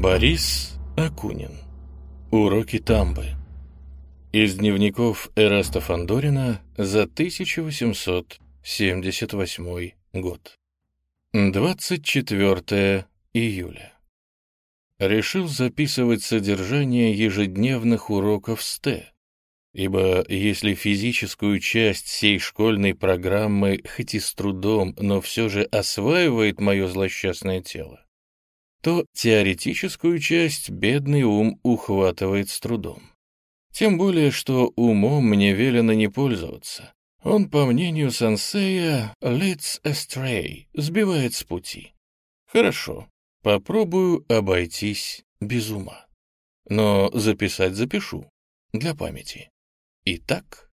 Борис Акунин. Уроки тамбы. Из дневников Эраста Фандорина за 1878 год. 24 июля. Решил записывать содержание ежедневных уроков СТЭ, ибо если физическую часть всей школьной программы хоть и с трудом, но все же осваивает мое злосчастное тело, то теоретическую часть бедный ум ухватывает с трудом. Тем более, что умом мне велено не пользоваться. Он, по мнению сенсея, leads astray, сбивает с пути. Хорошо, попробую обойтись без ума. Но записать запишу, для памяти. Итак,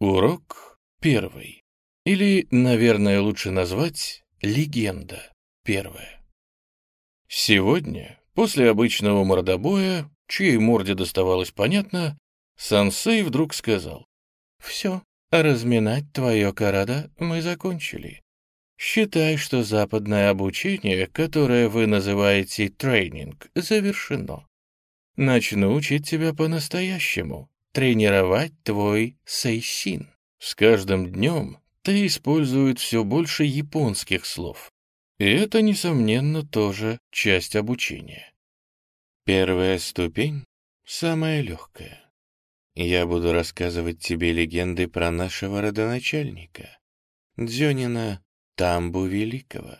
урок первый. Или, наверное, лучше назвать легенда первая. Сегодня, после обычного мордобоя, чьей морде доставалось понятно, Сансей вдруг сказал, «Все, разминать твое карада мы закончили. Считай, что западное обучение, которое вы называете тренинг, завершено. Начну учить тебя по-настоящему, тренировать твой сейсин. С каждым днем ты использует все больше японских слов, и это, несомненно, тоже часть обучения. Первая ступень — самая легкая. Я буду рассказывать тебе легенды про нашего родоначальника, Дзёнина Тамбу Великого.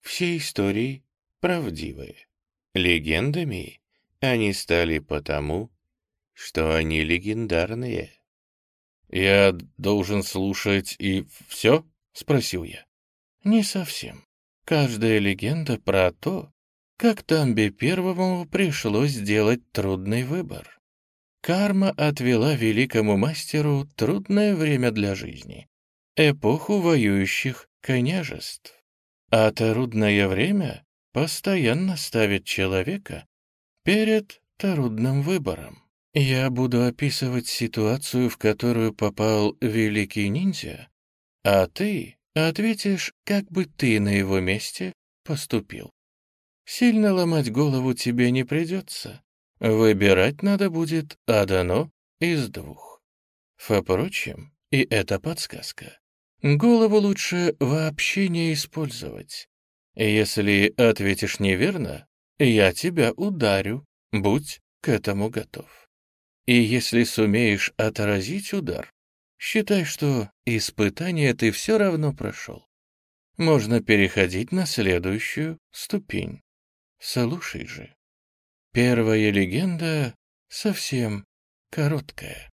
Все истории правдивые. Легендами они стали потому, что они легендарные. «Я должен слушать и все?» — спросил я. «Не совсем. Каждая легенда про то, как Тамбе Первому пришлось сделать трудный выбор. Карма отвела великому мастеру трудное время для жизни, эпоху воюющих княжеств. А трудное время постоянно ставит человека перед трудным выбором. Я буду описывать ситуацию, в которую попал великий ниндзя, а ты Ответишь, как бы ты на его месте поступил. Сильно ломать голову тебе не придется. Выбирать надо будет одно из двух. Впрочем, и это подсказка. Голову лучше вообще не использовать. Если ответишь неверно, я тебя ударю, будь к этому готов. И если сумеешь отразить удар, Считай, что испытание ты все равно прошел. Можно переходить на следующую ступень. Слушай же. Первая легенда совсем короткая.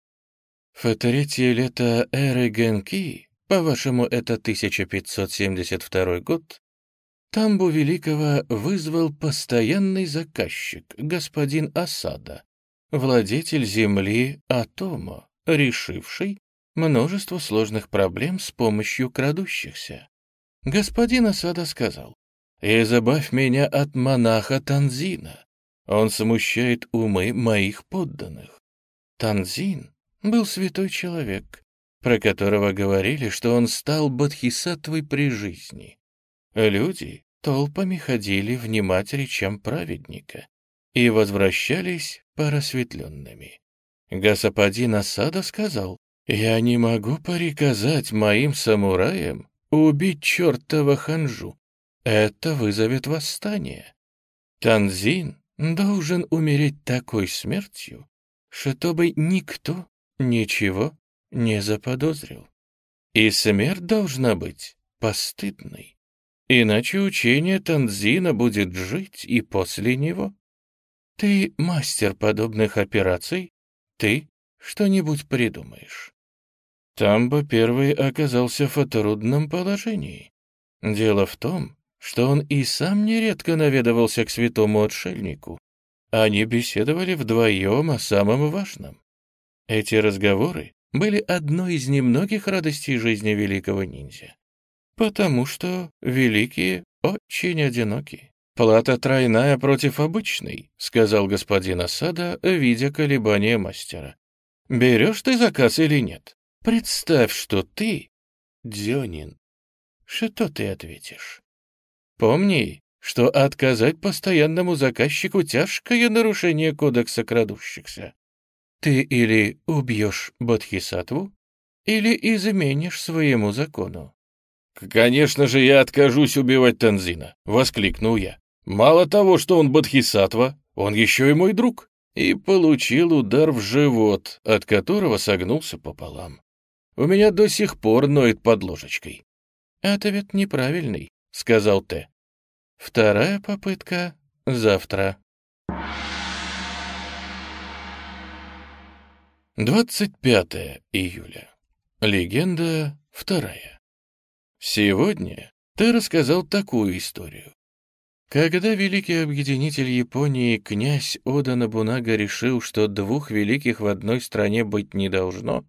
В третье лето эры Генки, по-вашему, это 1572 год, Тамбу Великого вызвал постоянный заказчик, господин Асада, владетель земли Атомо, решивший множество сложных проблем с помощью крадущихся. Господин Асада сказал, «Избавь меня от монаха Танзина. Он смущает умы моих подданных». Танзин был святой человек, про которого говорили, что он стал бодхисаттвой при жизни. Люди толпами ходили внимать речам праведника и возвращались просветленными. Господин Асада сказал, я не могу приказать моим самураям убить чертова ханжу. Это вызовет восстание. Танзин должен умереть такой смертью, чтобы никто ничего не заподозрил. И смерть должна быть постыдной, иначе учение Танзина будет жить и после него. Ты мастер подобных операций, ты что-нибудь придумаешь. Тамбо первый оказался в трудном положении. Дело в том, что он и сам нередко наведывался к святому отшельнику. Они беседовали вдвоем о самом важном. Эти разговоры были одной из немногих радостей жизни великого ниндзя. Потому что великие очень одиноки. «Плата тройная против обычной», — сказал господин Асада, видя колебания мастера. «Берешь ты заказ или нет?» Представь, что ты Дзёнин. Что ты ответишь? Помни, что отказать постоянному заказчику — тяжкое нарушение кодекса крадущихся. Ты или убьешь Бодхисаттву, или изменишь своему закону. «Конечно же, я откажусь убивать Танзина», — воскликнул я. «Мало того, что он Бодхисаттва, он еще и мой друг». И получил удар в живот, от которого согнулся пополам. У меня до сих пор ноет под ложечкой. «Ответ неправильный», — сказал Т. «Вторая попытка завтра». 25 июля. Легенда вторая. Сегодня ты рассказал такую историю. Когда великий объединитель Японии князь Ода Набунага решил, что двух великих в одной стране быть не должно,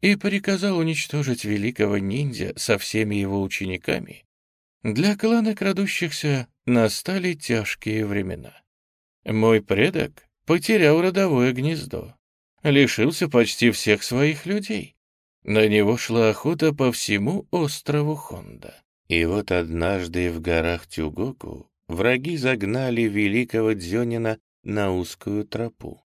и приказал уничтожить великого ниндзя со всеми его учениками, для клана крадущихся настали тяжкие времена. Мой предок потерял родовое гнездо, лишился почти всех своих людей. На него шла охота по всему острову Хонда. И вот однажды в горах Тюгоку враги загнали великого Дзёнина на узкую тропу.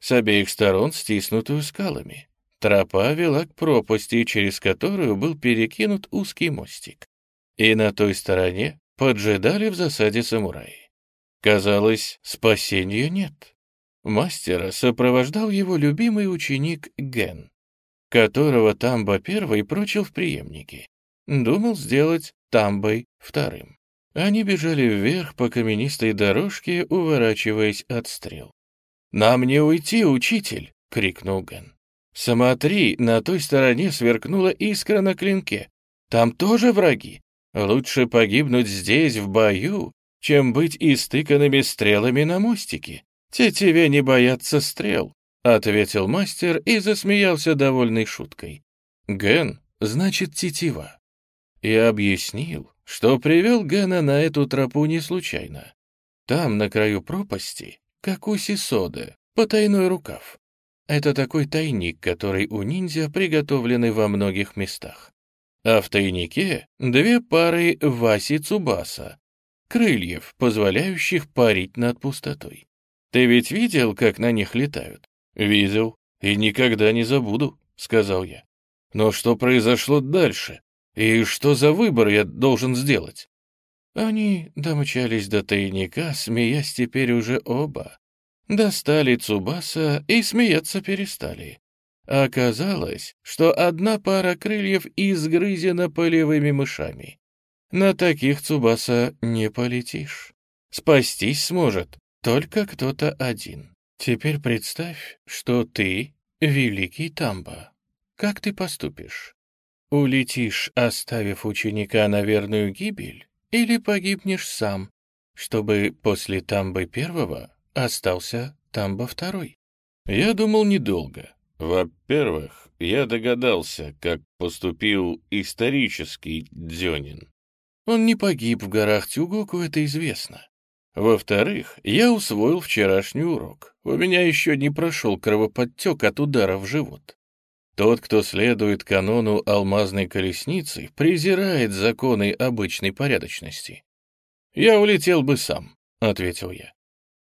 С обеих сторон стиснутую скалами. Тропа вела к пропасти, через которую был перекинут узкий мостик. И на той стороне поджидали в засаде самураи. Казалось, спасения нет. Мастера сопровождал его любимый ученик Ген, которого Тамба первый прочил в преемнике. Думал сделать Тамбой вторым. Они бежали вверх по каменистой дорожке, уворачиваясь от стрел. «Нам не уйти, учитель!» — крикнул Ген. Смотри, на той стороне сверкнула искра на клинке. Там тоже враги. Лучше погибнуть здесь, в бою, чем быть истыканными стрелами на мостике. Тетиве не боятся стрел, — ответил мастер и засмеялся довольной шуткой. Ген значит тетива. И объяснил, что привел Гена на эту тропу не случайно. Там, на краю пропасти, как у Сисоды, потайной рукав. Это такой тайник, который у ниндзя приготовлены во многих местах. А в тайнике две пары Васи Цубаса, крыльев, позволяющих парить над пустотой. Ты ведь видел, как на них летают? Видел, и никогда не забуду, сказал я. Но что произошло дальше? И что за выбор я должен сделать? Они домчались до тайника, смеясь теперь уже оба, Достали Цубаса и смеяться перестали. Оказалось, что одна пара крыльев изгрызена полевыми мышами. На таких Цубаса не полетишь. Спастись сможет только кто-то один. Теперь представь, что ты — великий Тамба. Как ты поступишь? Улетишь, оставив ученика на верную гибель, или погибнешь сам, чтобы после Тамбы первого остался Тамбо второй. Я думал недолго. Во-первых, я догадался, как поступил исторический Дзёнин. Он не погиб в горах Тюгоку, это известно. Во-вторых, я усвоил вчерашний урок. У меня еще не прошел кровоподтек от удара в живот. Тот, кто следует канону алмазной колесницы, презирает законы обычной порядочности. «Я улетел бы сам», — ответил я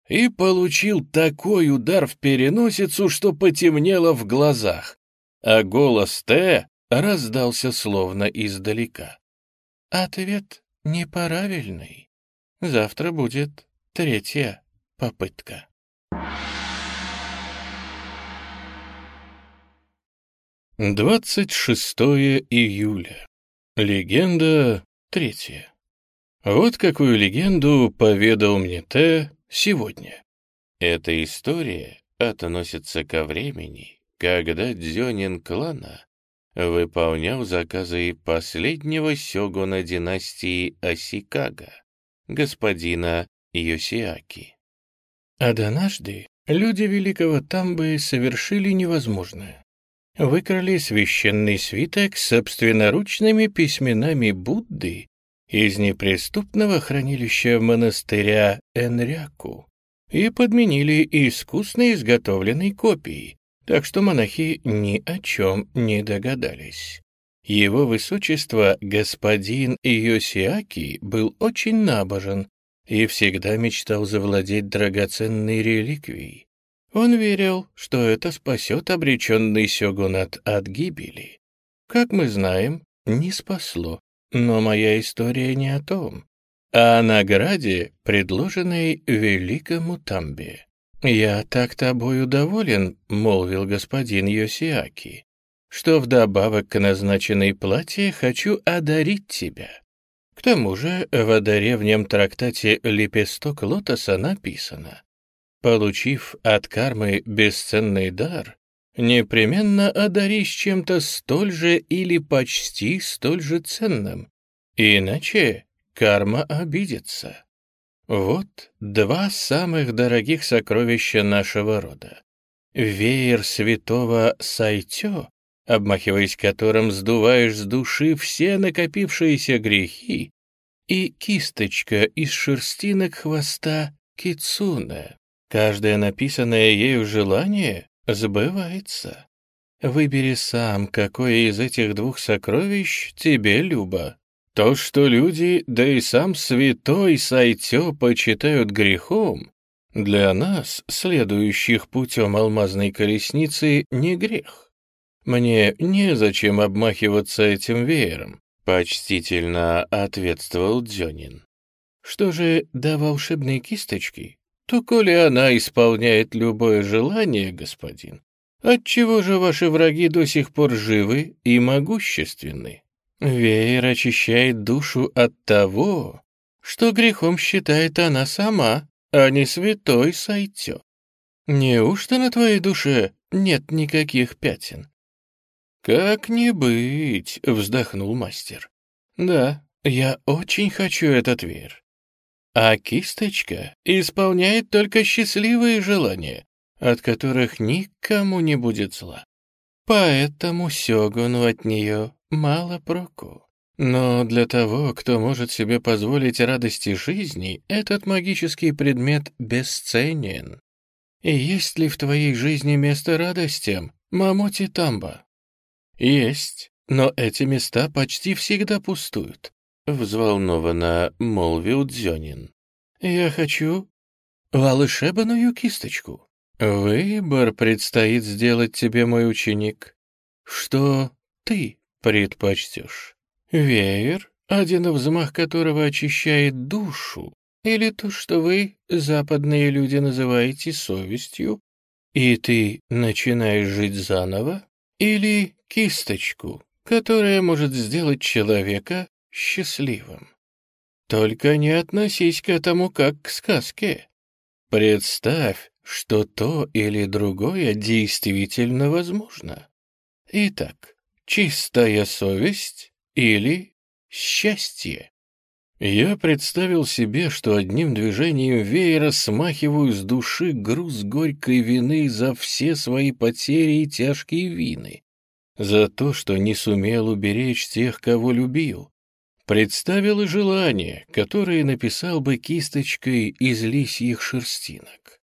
и получил такой удар в переносицу, что потемнело в глазах, а голос Т раздался словно издалека. Ответ неправильный. Завтра будет третья попытка. Двадцать шестое июля. Легенда третья. Вот какую легенду поведал мне Т сегодня. Эта история относится ко времени, когда Дзёнин клана выполнял заказы последнего сёгуна династии Осикага, господина Йосиаки. Однажды люди великого Тамбы совершили невозможное. Выкрали священный свиток собственноручными письменами Будды из неприступного хранилища монастыря Энряку и подменили искусно изготовленной копией, так что монахи ни о чем не догадались. Его высочество, господин Йосиаки, был очень набожен и всегда мечтал завладеть драгоценной реликвией. Он верил, что это спасет обреченный сёгунат от гибели. Как мы знаем, не спасло. Но моя история не о том, а о награде, предложенной великому Тамбе. «Я так тобою доволен», — молвил господин Йосиаки, «что вдобавок к назначенной плате хочу одарить тебя». К тому же в древнем трактате «Лепесток лотоса» написано «Получив от кармы бесценный дар, непременно одарись чем-то столь же или почти столь же ценным, иначе карма обидится. Вот два самых дорогих сокровища нашего рода. Веер святого Сайтё, обмахиваясь которым сдуваешь с души все накопившиеся грехи, и кисточка из шерстинок хвоста Кицуна. Каждое написанное ею желание сбывается. Выбери сам, какое из этих двух сокровищ тебе любо. То, что люди, да и сам святой Сайтё почитают грехом, для нас, следующих путем алмазной колесницы, не грех. Мне незачем обмахиваться этим веером, почтительно ответствовал Дзёнин. Что же до волшебной кисточки, то коли она исполняет любое желание, господин, отчего же ваши враги до сих пор живы и могущественны? Веер очищает душу от того, что грехом считает она сама, а не святой Сайтё. Неужто на твоей душе нет никаких пятен? «Как не быть?» — вздохнул мастер. «Да, я очень хочу этот веер. А кисточка исполняет только счастливые желания, от которых никому не будет зла. Поэтому Сёгуну от нее мало проку. Но для того, кто может себе позволить радости жизни, этот магический предмет бесценен. И есть ли в твоей жизни место радостям, Мамоти Тамба? Есть, но эти места почти всегда пустуют. — взволнованно молвил Дзёнин. «Я хочу волшебную кисточку. Выбор предстоит сделать тебе, мой ученик. Что ты предпочтешь? Веер, один взмах которого очищает душу, или то, что вы, западные люди, называете совестью, и ты начинаешь жить заново, или кисточку, которая может сделать человека счастливым. Только не относись к этому как к сказке. Представь, что то или другое действительно возможно. Итак, чистая совесть или счастье? Я представил себе, что одним движением веера смахиваю с души груз горькой вины за все свои потери и тяжкие вины, за то, что не сумел уберечь тех, кого любил, Представил и желание, которое написал бы кисточкой из лисьих шерстинок.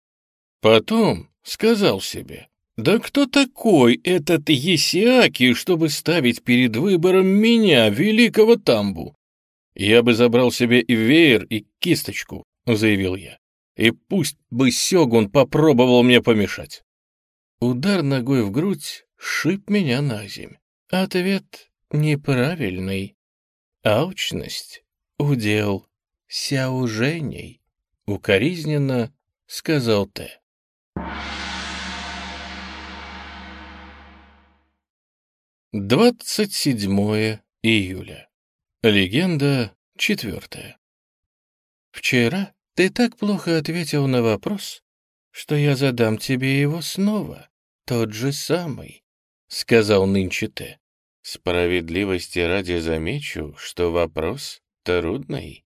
Потом сказал себе, да кто такой этот Есиаки, чтобы ставить перед выбором меня, великого Тамбу? Я бы забрал себе и веер, и кисточку, заявил я, и пусть бы Сёгун попробовал мне помешать. Удар ногой в грудь шип меня на земь. Ответ неправильный. Алчность — удел сяуженей, — укоризненно сказал Т. Двадцать седьмое июля. Легенда четвертая. Вчера ты так плохо ответил на вопрос, что я задам тебе его снова, тот же самый, — сказал нынче Т. Справедливости ради замечу, что вопрос трудный.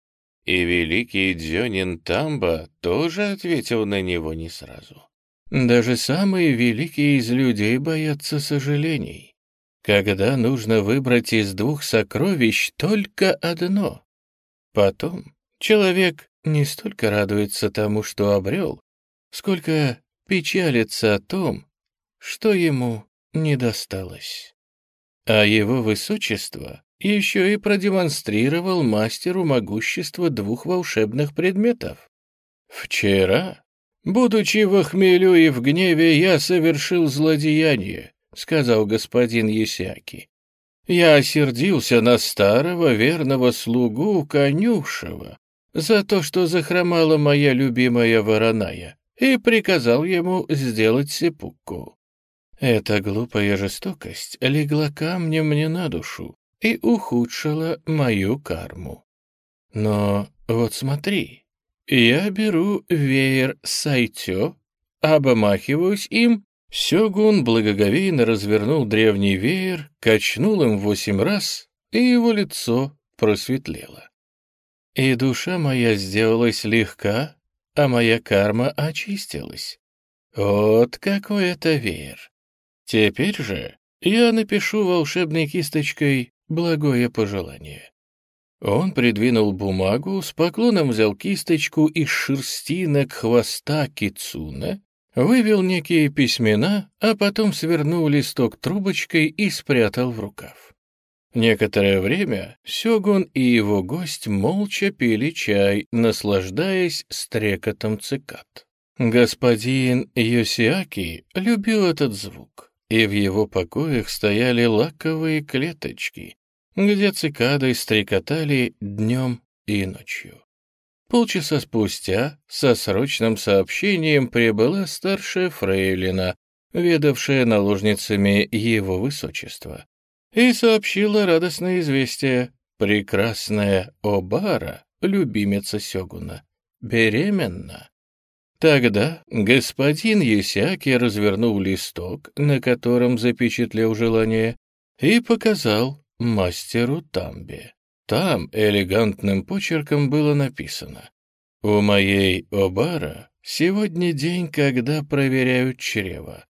И великий Дзёнин Тамба тоже ответил на него не сразу. Даже самые великие из людей боятся сожалений. Когда нужно выбрать из двух сокровищ только одно. Потом человек не столько радуется тому, что обрел, сколько печалится о том, что ему не досталось. А его высочество еще и продемонстрировал мастеру могущество двух волшебных предметов. Вчера, будучи в хмелю и в гневе, я совершил злодеяние, сказал господин Есяки. Я осердился на старого верного слугу Конюшева за то, что захромала моя любимая вороная, и приказал ему сделать сепукку. Эта глупая жестокость легла камнем мне на душу и ухудшила мою карму. Но вот смотри, я беру веер Сайтё, обмахиваюсь им Сёгун благоговейно развернул древний веер, качнул им восемь раз, и его лицо просветлело. И душа моя сделалась легка, а моя карма очистилась. Вот какой это веер. Теперь же я напишу волшебной кисточкой благое пожелание. Он придвинул бумагу, с поклоном взял кисточку из шерстинок хвоста кицуна вывел некие письмена, а потом свернул листок трубочкой и спрятал в рукав. Некоторое время Сёгун и его гость молча пили чай, наслаждаясь стрекотом цикад. Господин Йосиаки любил этот звук, и в его покоях стояли лаковые клеточки, где цикады стрекотали днем и ночью. Полчаса спустя со срочным сообщением прибыла старшая фрейлина, ведавшая наложницами его высочества, и сообщила радостное известие. Прекрасная Обара, любимица Сёгуна, беременна. Тогда господин Есяки развернул листок, на котором запечатлел желание, и показал мастеру Тамбе. Там элегантным почерком было написано «У моей Обара сегодня день, когда проверяют чрево.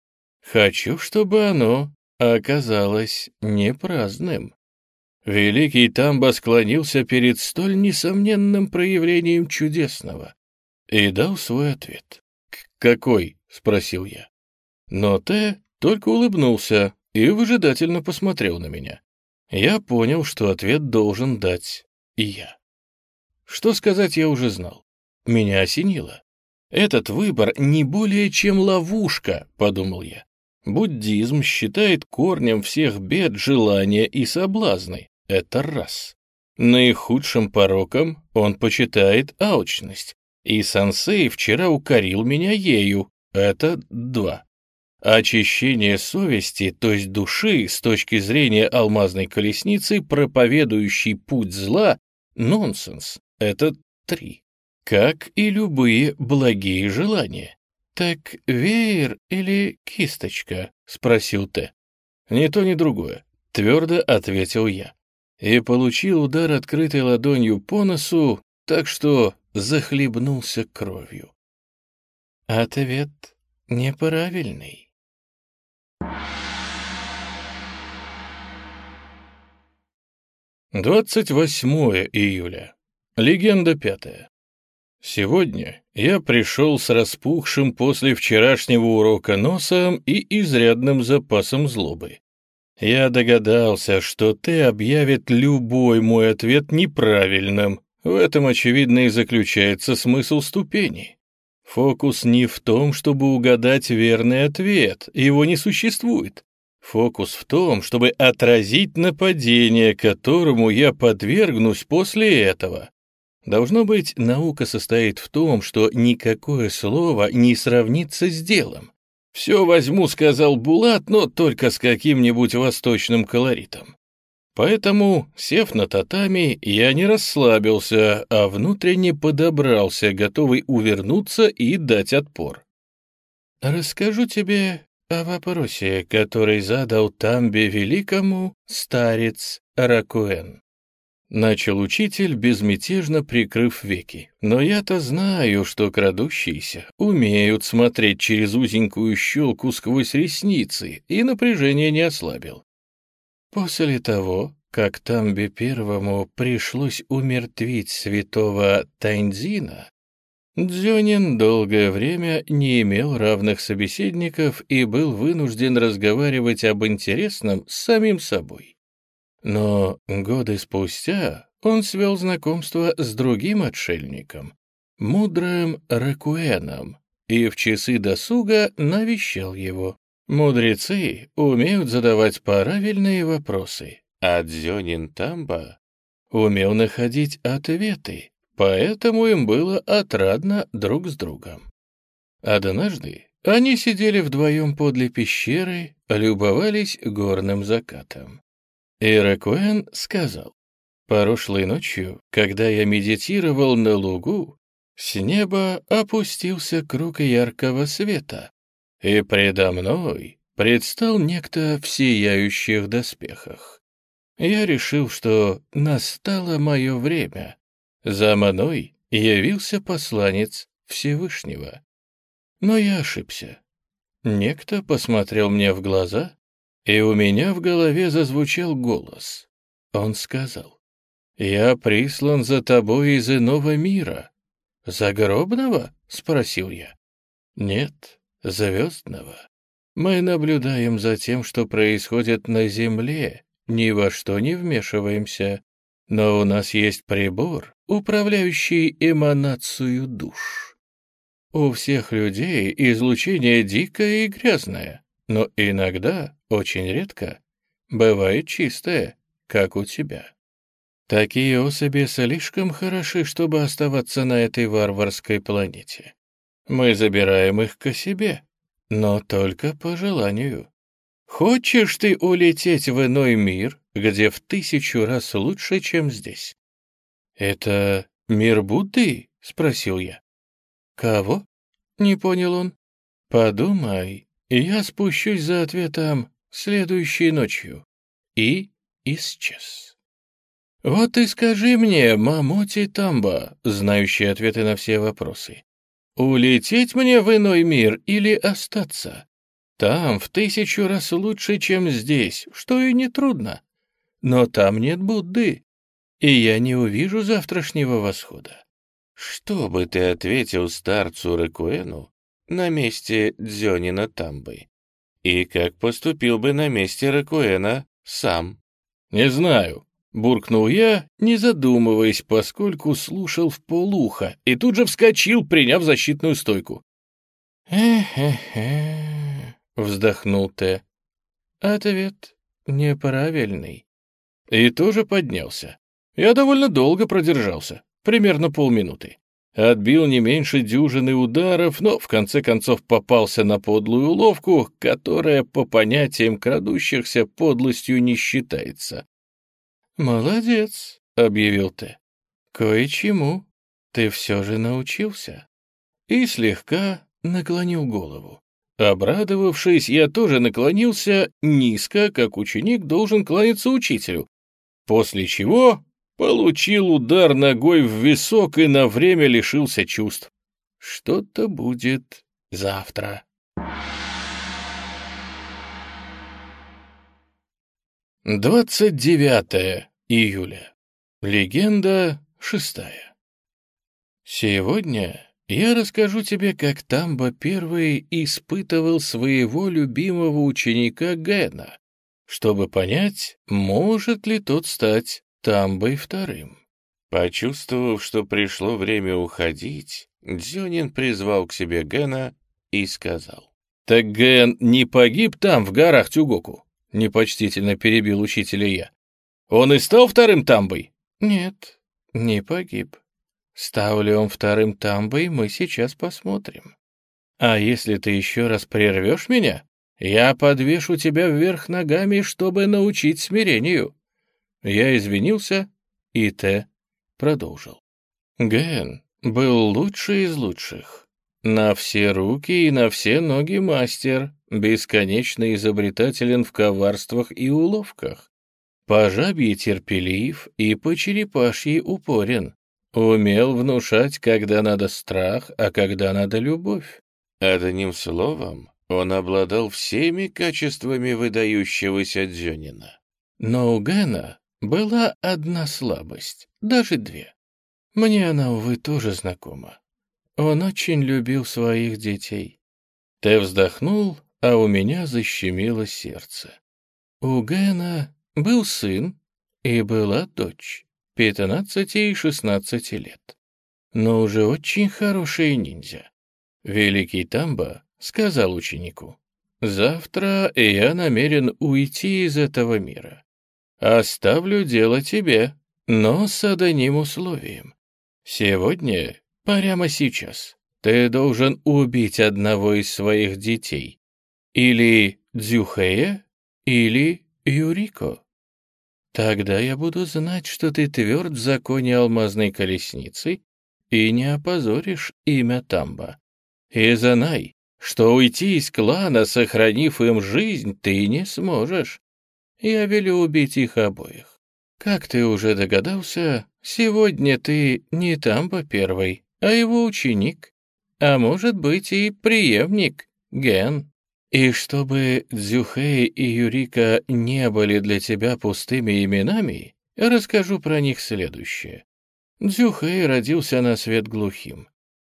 Хочу, чтобы оно оказалось не праздным». Великий Тамба склонился перед столь несомненным проявлением чудесного и дал свой ответ. «Какой?» — спросил я. Но Т только улыбнулся и выжидательно посмотрел на меня. Я понял, что ответ должен дать и я. Что сказать я уже знал. Меня осенило. Этот выбор не более чем ловушка, подумал я. Буддизм считает корнем всех бед желания и соблазны. Это раз. Наихудшим пороком он почитает алчность. И сансей вчера укорил меня ею. Это два. Очищение совести, то есть души, с точки зрения алмазной колесницы, проповедующий путь зла, нонсенс. Это три. Как и любые благие желания. «Так веер или кисточка?» — спросил Т. «Ни то, ни другое», — твердо ответил я. И получил удар открытой ладонью по носу, так что захлебнулся кровью. Ответ неправильный. 28 июля. Легенда пятая. Сегодня я пришел с распухшим после вчерашнего урока носом и изрядным запасом злобы. Я догадался, что ты объявит любой мой ответ неправильным. В этом, очевидно, и заключается смысл ступени. Фокус не в том, чтобы угадать верный ответ, его не существует. Фокус в том, чтобы отразить нападение, которому я подвергнусь после этого. Должно быть, наука состоит в том, что никакое слово не сравнится с делом. «Все возьму», — сказал Булат, но только с каким-нибудь восточным колоритом. Поэтому, сев на татами, я не расслабился, а внутренне подобрался, готовый увернуться и дать отпор. «Расскажу тебе о вопросе, который задал Тамбе Великому старец Ракуэн. Начал учитель, безмятежно прикрыв веки. Но я-то знаю, что крадущиеся умеют смотреть через узенькую щелку сквозь ресницы, и напряжение не ослабил. После того, как Тамбе Первому пришлось умертвить святого Тайнзина, Дзюнин долгое время не имел равных собеседников и был вынужден разговаривать об интересном с самим собой. Но годы спустя он свел знакомство с другим отшельником, мудрым Ракуэном, и в часы досуга навещал его. Мудрецы умеют задавать правильные вопросы, а Дзёнин Тамба умел находить ответы, поэтому им было отрадно друг с другом. Однажды они сидели вдвоем подле пещеры, любовались горным закатом. И Ракуэн сказал, «Прошлой ночью, когда я медитировал на лугу, с неба опустился круг яркого света, и предо мной предстал некто в сияющих доспехах. Я решил, что настало мое время. За мной явился посланец Всевышнего. Но я ошибся. Некто посмотрел мне в глаза, и у меня в голове зазвучал голос. Он сказал, «Я прислан за тобой из иного мира». «Загробного?» — спросил я. «Нет, звездного. Мы наблюдаем за тем, что происходит на Земле, ни во что не вмешиваемся, но у нас есть прибор, управляющий эманацию душ. У всех людей излучение дикое и грязное, но иногда, очень редко, бывает чистое, как у тебя. Такие особи слишком хороши, чтобы оставаться на этой варварской планете. Мы забираем их к себе, но только по желанию. Хочешь ты улететь в иной мир, где в тысячу раз лучше, чем здесь? Это мир Будды? — спросил я. Кого? — не понял он. Подумай, я спущусь за ответом следующей ночью. И исчез. «Вот и скажи мне, Мамоти Тамба, знающий ответы на все вопросы, улететь мне в иной мир или остаться? Там в тысячу раз лучше, чем здесь, что и не трудно. Но там нет Будды, и я не увижу завтрашнего восхода». Что бы ты ответил старцу Рекуэну на месте Дзёнина Тамбы? И как поступил бы на месте Рекуэна сам? «Не знаю», Буркнул я, не задумываясь, поскольку слушал в полуха, и тут же вскочил, приняв защитную стойку. «Э-хе-хе», — вздохнул Т. «Ответ неправильный». И тоже поднялся. Я довольно долго продержался, примерно полминуты. Отбил не меньше дюжины ударов, но в конце концов попался на подлую уловку, которая по понятиям крадущихся подлостью не считается. «Молодец», — объявил ты. «Кое-чему ты все же научился». И слегка наклонил голову. Обрадовавшись, я тоже наклонился низко, как ученик должен кланяться учителю, после чего получил удар ногой в висок и на время лишился чувств. Что-то будет завтра. Двадцать девятое июля. Легенда шестая. Сегодня я расскажу тебе, как Тамба первый испытывал своего любимого ученика Гена, чтобы понять, может ли тот стать Тамбой вторым. Почувствовав, что пришло время уходить, Дзюнин призвал к себе Гена и сказал. «Так Ген не погиб там, в горах Тюгоку?» — непочтительно перебил учителя я. Он и стал вторым тамбой? Нет, не погиб. Стал ли он вторым тамбой, мы сейчас посмотрим. А если ты еще раз прервешь меня, я подвешу тебя вверх ногами, чтобы научить смирению. Я извинился, и Т. продолжил. Ген был лучший из лучших. На все руки и на все ноги мастер, бесконечно изобретателен в коварствах и уловках. По терпелив и по черепашьи упорен. Умел внушать, когда надо страх, а когда надо любовь. Одним словом, он обладал всеми качествами выдающегося Дзёнина. Но у Гэна была одна слабость, даже две. Мне она, увы, тоже знакома. Он очень любил своих детей. Ты вздохнул, а у меня защемило сердце. У Гэна был сын и была дочь, 15 и 16 лет. Но уже очень хорошие ниндзя. Великий Тамба сказал ученику, «Завтра я намерен уйти из этого мира. Оставлю дело тебе, но с одним условием. Сегодня, прямо сейчас, ты должен убить одного из своих детей. Или Дзюхея, или Юрико. Тогда я буду знать, что ты тверд в законе алмазной колесницы и не опозоришь имя Тамба. И знай, что уйти из клана, сохранив им жизнь, ты не сможешь. Я велю убить их обоих. Как ты уже догадался, сегодня ты не Тамба первый, а его ученик, а может быть и преемник, Ген. И чтобы Дзюхэй и Юрика не были для тебя пустыми именами, расскажу про них следующее. Дзюхэй родился на свет глухим.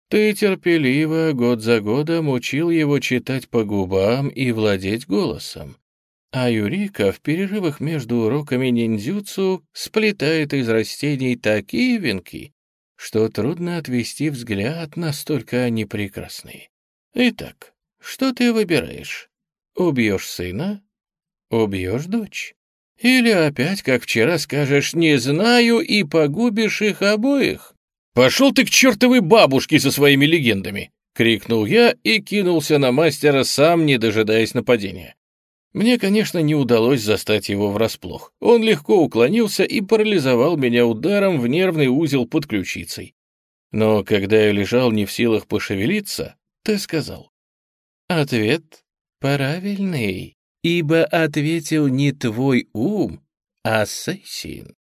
Ты терпеливо год за годом учил его читать по губам и владеть голосом. А Юрика в перерывах между уроками ниндзюцу сплетает из растений такие венки, что трудно отвести взгляд, настолько они прекрасны. Итак, что ты выбираешь? Убьешь сына? Убьешь дочь? Или опять, как вчера, скажешь «не знаю» и погубишь их обоих? «Пошел ты к чертовой бабушке со своими легендами!» — крикнул я и кинулся на мастера, сам не дожидаясь нападения. Мне, конечно, не удалось застать его врасплох. Он легко уклонился и парализовал меня ударом в нервный узел под ключицей. Но когда я лежал не в силах пошевелиться, ты сказал. Ответ правильный, ибо ответил не твой ум, а Сейсин.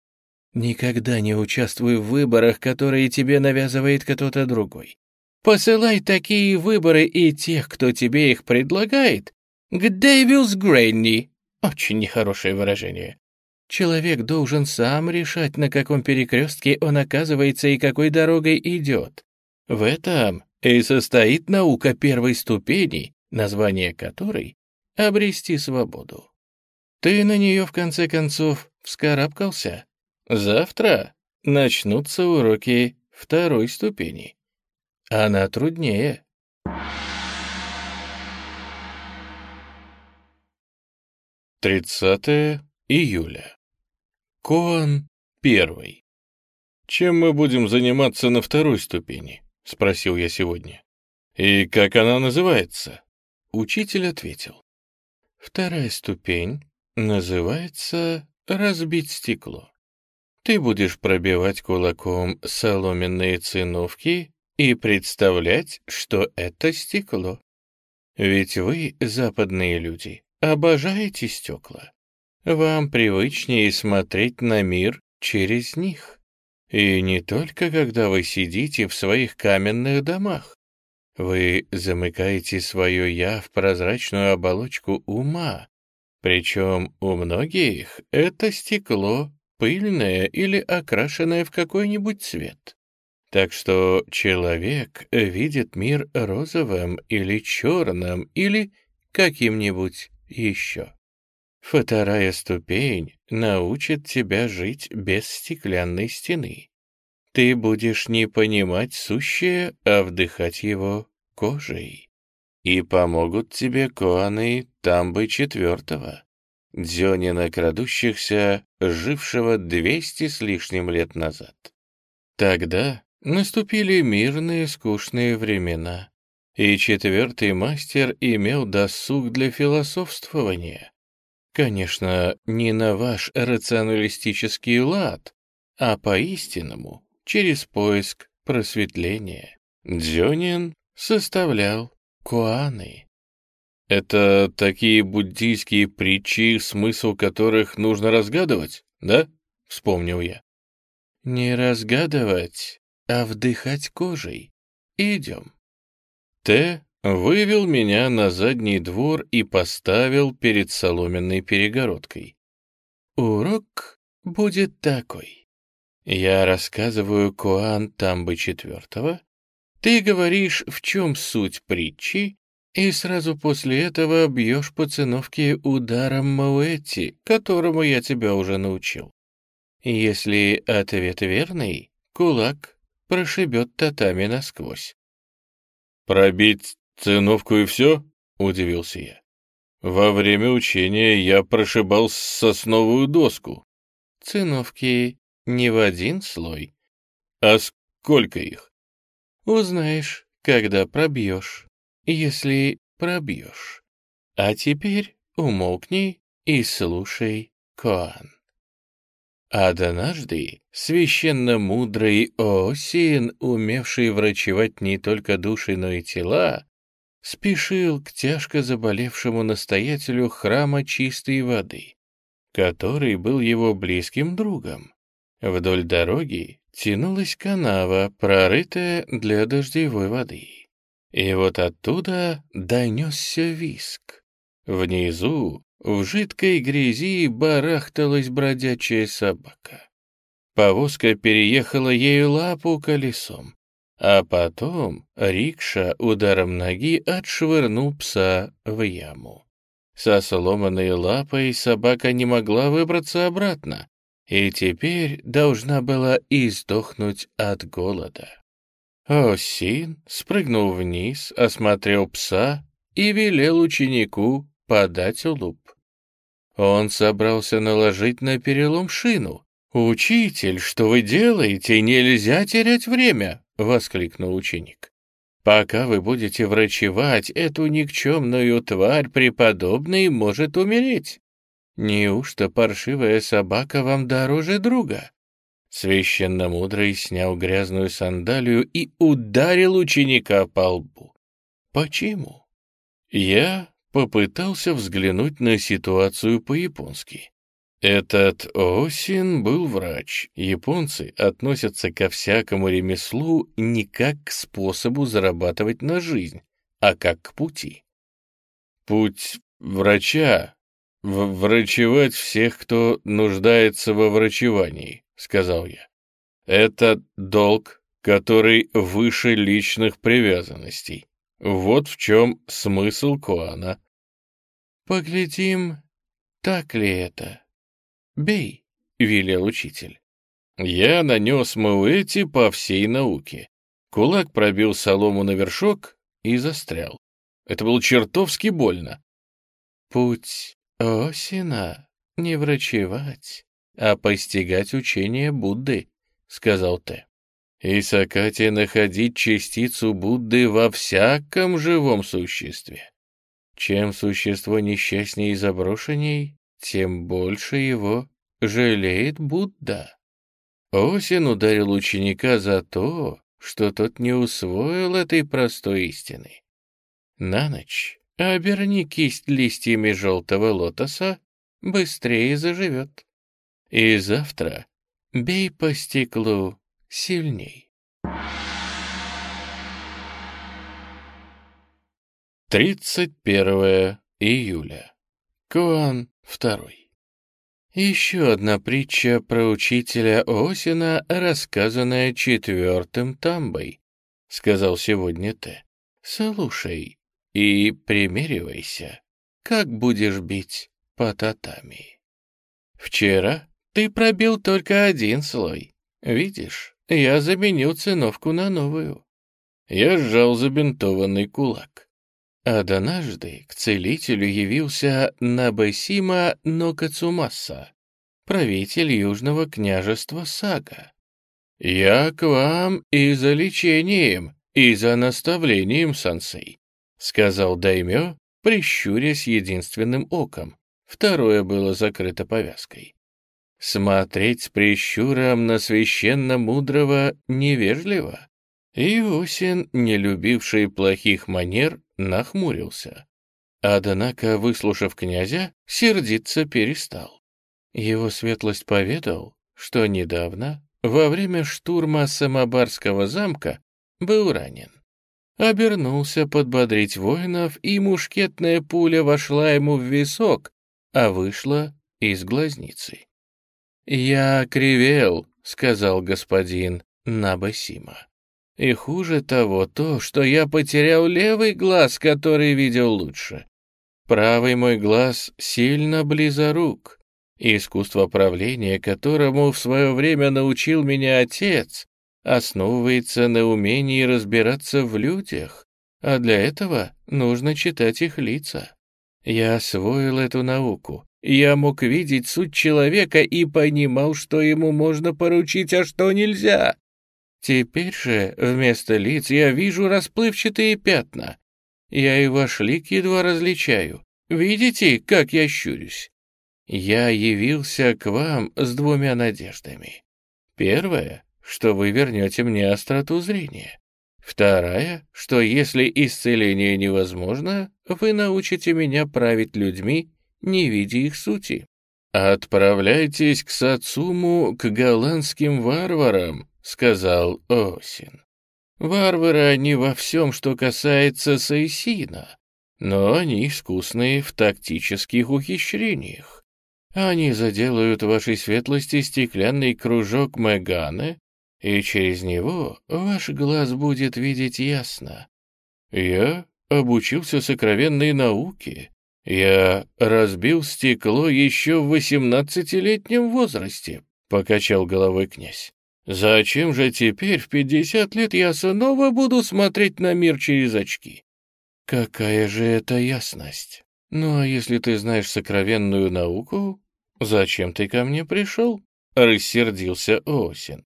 Никогда не участвуй в выборах, которые тебе навязывает кто-то другой. Посылай такие выборы и тех, кто тебе их предлагает, к Дэвилс Грэнни. Очень нехорошее выражение. Человек должен сам решать, на каком перекрестке он оказывается и какой дорогой идет. В этом и состоит наука первой ступени, название которой — обрести свободу. Ты на нее, в конце концов, вскарабкался? Завтра начнутся уроки второй ступени. Она труднее. Тридцатое июля. Коан первый. «Чем мы будем заниматься на второй ступени?» — спросил я сегодня. «И как она называется?» Учитель ответил. «Вторая ступень называется «разбить стекло». Ты будешь пробивать кулаком соломенные циновки и представлять, что это стекло. Ведь вы, западные люди, обожаете стекла. Вам привычнее смотреть на мир через них. И не только когда вы сидите в своих каменных домах. Вы замыкаете свое «я» в прозрачную оболочку ума, причем у многих это стекло пыльное или окрашенное в какой-нибудь цвет. Так что человек видит мир розовым или черным или каким-нибудь еще. Вторая ступень научит тебя жить без стеклянной стены. Ты будешь не понимать сущее, а вдыхать его кожей. И помогут тебе коаны тамбы четвертого. Дзёнина крадущихся, жившего двести с лишним лет назад. Тогда наступили мирные скучные времена, и четвертый мастер имел досуг для философствования. Конечно, не на ваш рационалистический лад, а по-истинному, через поиск просветления. Дзёнин составлял куаны. Это такие буддийские притчи, смысл которых нужно разгадывать, да? Вспомнил я. Не разгадывать, а вдыхать кожей. Идем. Т вывел меня на задний двор и поставил перед соломенной перегородкой. Урок будет такой. Я рассказываю Куан Тамбы четвертого, ты говоришь, в чем суть притчи, и сразу после этого бьешь по циновке ударом Мауэти, которому я тебя уже научил. Если ответ верный, кулак прошибет татами насквозь. «Пробить циновку и все?» — удивился я. «Во время учения я прошибал сосновую доску». «Циновки не в один слой». «А сколько их?» «Узнаешь, когда пробьешь, если пробьешь. А теперь умолкни и слушай, Коан». Однажды священно мудрый Осин, умевший врачевать не только души, но и тела, спешил к тяжко заболевшему настоятелю храма чистой воды, который был его близким другом. Вдоль дороги тянулась канава, прорытая для дождевой воды. И вот оттуда донесся виск. Внизу в жидкой грязи барахталась бродячая собака. Повозка переехала ею лапу колесом, а потом рикша ударом ноги отшвырнул пса в яму. Со сломанной лапой собака не могла выбраться обратно, и теперь должна была издохнуть от голода. Осин спрыгнул вниз, осмотрел пса и велел ученику подать улуп. Он собрался наложить на перелом шину. «Учитель, что вы делаете? Нельзя терять время!» — воскликнул ученик. «Пока вы будете врачевать эту никчемную тварь, преподобный может умереть. Неужто паршивая собака вам дороже друга?» Священно мудрый снял грязную сандалию и ударил ученика по лбу. «Почему?» «Я попытался взглянуть на ситуацию по-японски. Этот Осин был врач. Японцы относятся ко всякому ремеслу не как к способу зарабатывать на жизнь, а как к пути. Путь врача — врачевать всех, кто нуждается во врачевании, — сказал я. Это долг, который выше личных привязанностей. Вот в чем смысл Куана. «Поглядим, так ли это?» «Бей», — велел учитель. Я нанес Мауэти по всей науке. Кулак пробил солому на вершок и застрял. Это было чертовски больно. «Путь Осина — не врачевать, а постигать учение Будды», — сказал Т и Сакати находить частицу Будды во всяком живом существе. Чем существо несчастнее и заброшенней, тем больше его жалеет Будда. Осин ударил ученика за то, что тот не усвоил этой простой истины. На ночь оберни кисть листьями желтого лотоса, быстрее заживет. И завтра бей по стеклу сильней. 31 июля. Куан второй. Еще одна притча про учителя Осина, рассказанная четвертым тамбой, сказал сегодня Т. Слушай и примеривайся, как будешь бить по татами. Вчера ты пробил только один слой. Видишь, я заменил циновку на новую. Я сжал забинтованный кулак. Однажды к целителю явился Набасима Нокацумаса, правитель южного княжества Сага. «Я к вам и за лечением, и за наставлением, сансей», — сказал Даймё, прищурясь единственным оком. Второе было закрыто повязкой. Смотреть с прищуром на священно-мудрого невежливо. Иосин, не любивший плохих манер, нахмурился. Однако, выслушав князя, сердиться перестал. Его светлость поведал, что недавно, во время штурма Самобарского замка, был ранен. Обернулся подбодрить воинов, и мушкетная пуля вошла ему в висок, а вышла из глазницы. «Я кривел», — сказал господин Набасима. «И хуже того то, что я потерял левый глаз, который видел лучше. Правый мой глаз сильно близорук, Искусство правления, которому в свое время научил меня отец, основывается на умении разбираться в людях, а для этого нужно читать их лица. Я освоил эту науку. Я мог видеть суть человека и понимал, что ему можно поручить, а что нельзя. Теперь же вместо лиц я вижу расплывчатые пятна. Я и ваш лик едва различаю. Видите, как я щурюсь? Я явился к вам с двумя надеждами. Первая, что вы вернете мне остроту зрения. Вторая, что если исцеление невозможно, вы научите меня править людьми, не видя их сути. «Отправляйтесь к Сацуму, к голландским варварам», — сказал Осин. «Варвары они во всем, что касается Сайсина, но они искусные в тактических ухищрениях. Они заделают вашей светлости стеклянный кружок Меганы и через него ваш глаз будет видеть ясно. Я обучился сокровенной науке. Я разбил стекло еще в восемнадцатилетнем возрасте, — покачал головой князь. Зачем же теперь в пятьдесят лет я снова буду смотреть на мир через очки? Какая же это ясность? Ну а если ты знаешь сокровенную науку, зачем ты ко мне пришел? Рассердился Осин.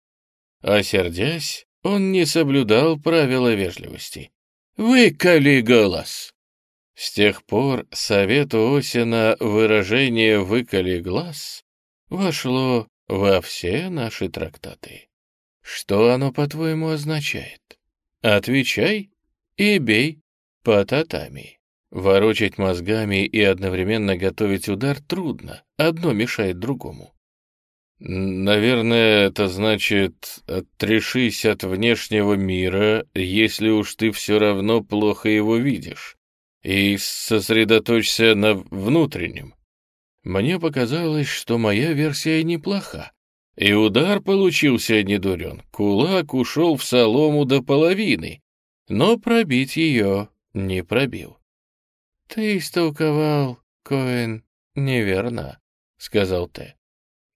А сердясь, он не соблюдал правила вежливости. «Выколи голос!» С тех пор совету Осина выражение «выколи глаз» вошло во все наши трактаты. Что оно, по-твоему, означает? Отвечай и бей по татами. Ворочать мозгами и одновременно готовить удар трудно, одно мешает другому. «Наверное, это значит, отрешись от внешнего мира, если уж ты все равно плохо его видишь, и сосредоточься на внутреннем. Мне показалось, что моя версия неплоха, и удар получился недурен. Кулак ушел в солому до половины, но пробить ее не пробил. «Ты истолковал, Коэн, неверно», — сказал Т.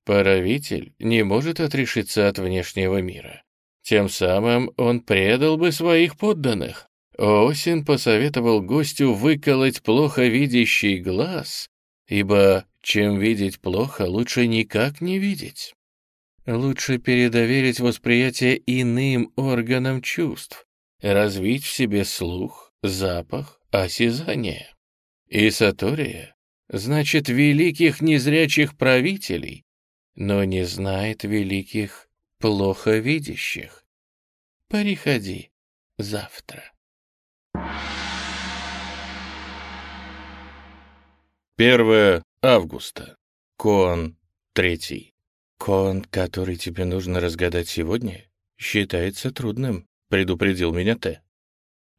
Правитель не может отрешиться от внешнего мира. Тем самым он предал бы своих подданных. Осин посоветовал гостю выколоть плохо видящий глаз, ибо чем видеть плохо, лучше никак не видеть. Лучше передоверить восприятие иным органам чувств, развить в себе слух, запах, осязание. И Сатория значит великих незрячих правителей, но не знает великих плохо видящих. Приходи завтра. Первое августа. Кон третий. Кон, который тебе нужно разгадать сегодня, считается трудным, предупредил меня Т.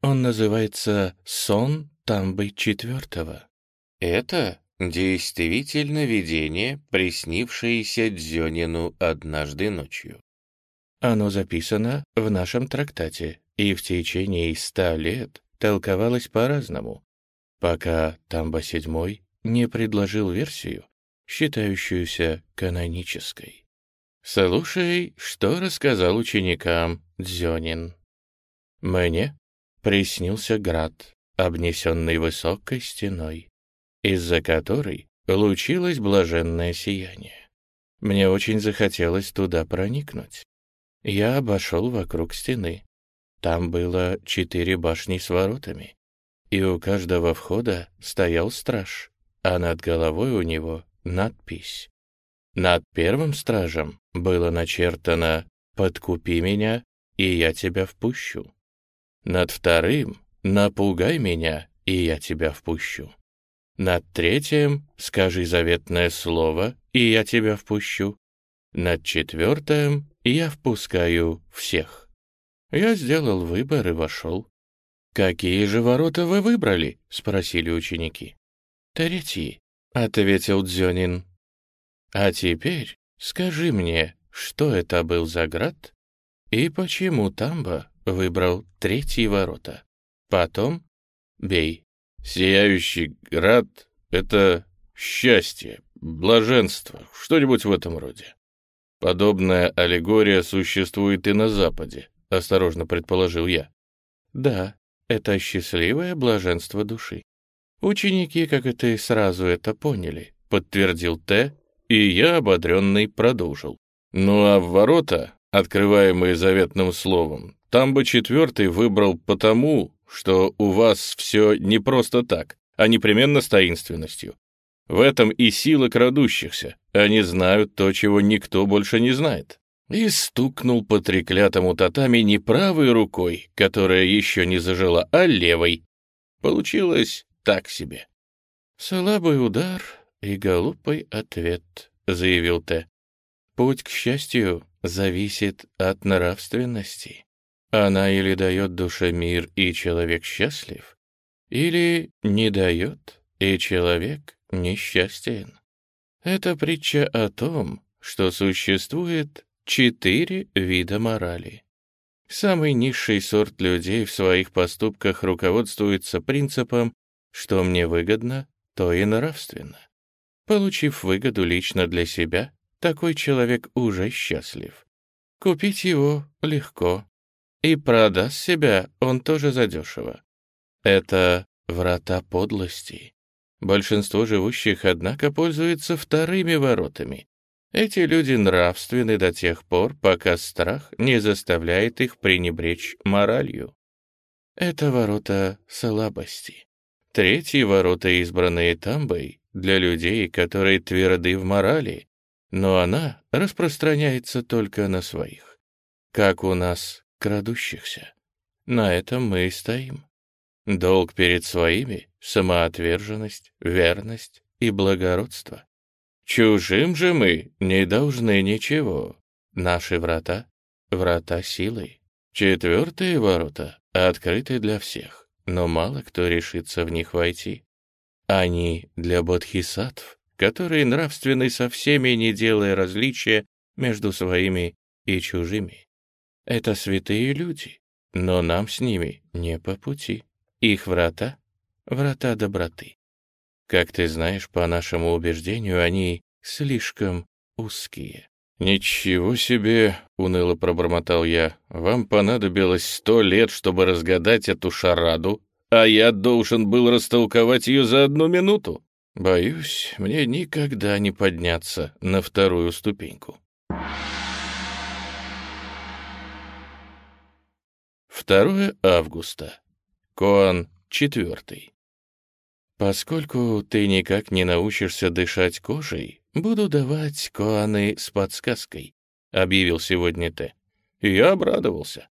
Он называется «Сон Тамбы четвертого». Это Действительно видение, приснившееся Дзёнину однажды ночью. Оно записано в нашем трактате и в течение ста лет толковалось по-разному, пока Тамба VII не предложил версию, считающуюся канонической. Слушай, что рассказал ученикам Дзёнин. Мне приснился град, обнесенный высокой стеной из-за которой лучилось блаженное сияние. Мне очень захотелось туда проникнуть. Я обошел вокруг стены. Там было четыре башни с воротами, и у каждого входа стоял страж, а над головой у него надпись. Над первым стражем было начертано «Подкупи меня, и я тебя впущу». Над вторым «Напугай меня, и я тебя впущу». Над третьим скажи заветное слово, и я тебя впущу. Над четвертым я впускаю всех. Я сделал выбор и вошел. «Какие же ворота вы выбрали?» — спросили ученики. «Третьи», — ответил Дзёнин. «А теперь скажи мне, что это был за град и почему Тамба выбрал третьи ворота. Потом бей». Сияющий град — это счастье, блаженство, что-нибудь в этом роде. Подобная аллегория существует и на Западе, осторожно предположил я. Да, это счастливое блаженство души. Ученики, как и ты, сразу это поняли, подтвердил Т, и я, ободренный, продолжил. Ну а в ворота, открываемые заветным словом, там бы четвертый выбрал потому, что у вас все не просто так, а непременно с таинственностью. В этом и сила крадущихся. Они знают то, чего никто больше не знает. И стукнул по треклятому татами не правой рукой, которая еще не зажила, а левой. Получилось так себе. «Слабый удар и голубый ответ», — заявил Т. «Путь к счастью зависит от нравственности. Она или дает душе мир, и человек счастлив, или не дает, и человек несчастен. Это притча о том, что существует четыре вида морали. Самый низший сорт людей в своих поступках руководствуется принципом «что мне выгодно, то и нравственно». Получив выгоду лично для себя, такой человек уже счастлив. Купить его легко, и продаст себя он тоже задешево. Это врата подлости. Большинство живущих, однако, пользуются вторыми воротами. Эти люди нравственны до тех пор, пока страх не заставляет их пренебречь моралью. Это ворота слабости. Третьи ворота, избранные Тамбой, для людей, которые тверды в морали, но она распространяется только на своих. Как у нас, крадущихся. На этом мы и стоим. Долг перед своими — самоотверженность, верность и благородство. Чужим же мы не должны ничего. Наши врата — врата силой. Четвертые ворота открыты для всех, но мало кто решится в них войти. Они для бодхисаттв, которые нравственны со всеми, не делая различия между своими и чужими. Это святые люди, но нам с ними не по пути. Их врата — врата доброты. Как ты знаешь, по нашему убеждению, они слишком узкие. «Ничего себе!» — уныло пробормотал я. «Вам понадобилось сто лет, чтобы разгадать эту шараду, а я должен был растолковать ее за одну минуту. Боюсь, мне никогда не подняться на вторую ступеньку». 2 августа. Коан четвертый. Поскольку ты никак не научишься дышать кожей, буду давать коаны с подсказкой, объявил сегодня Т. я обрадовался.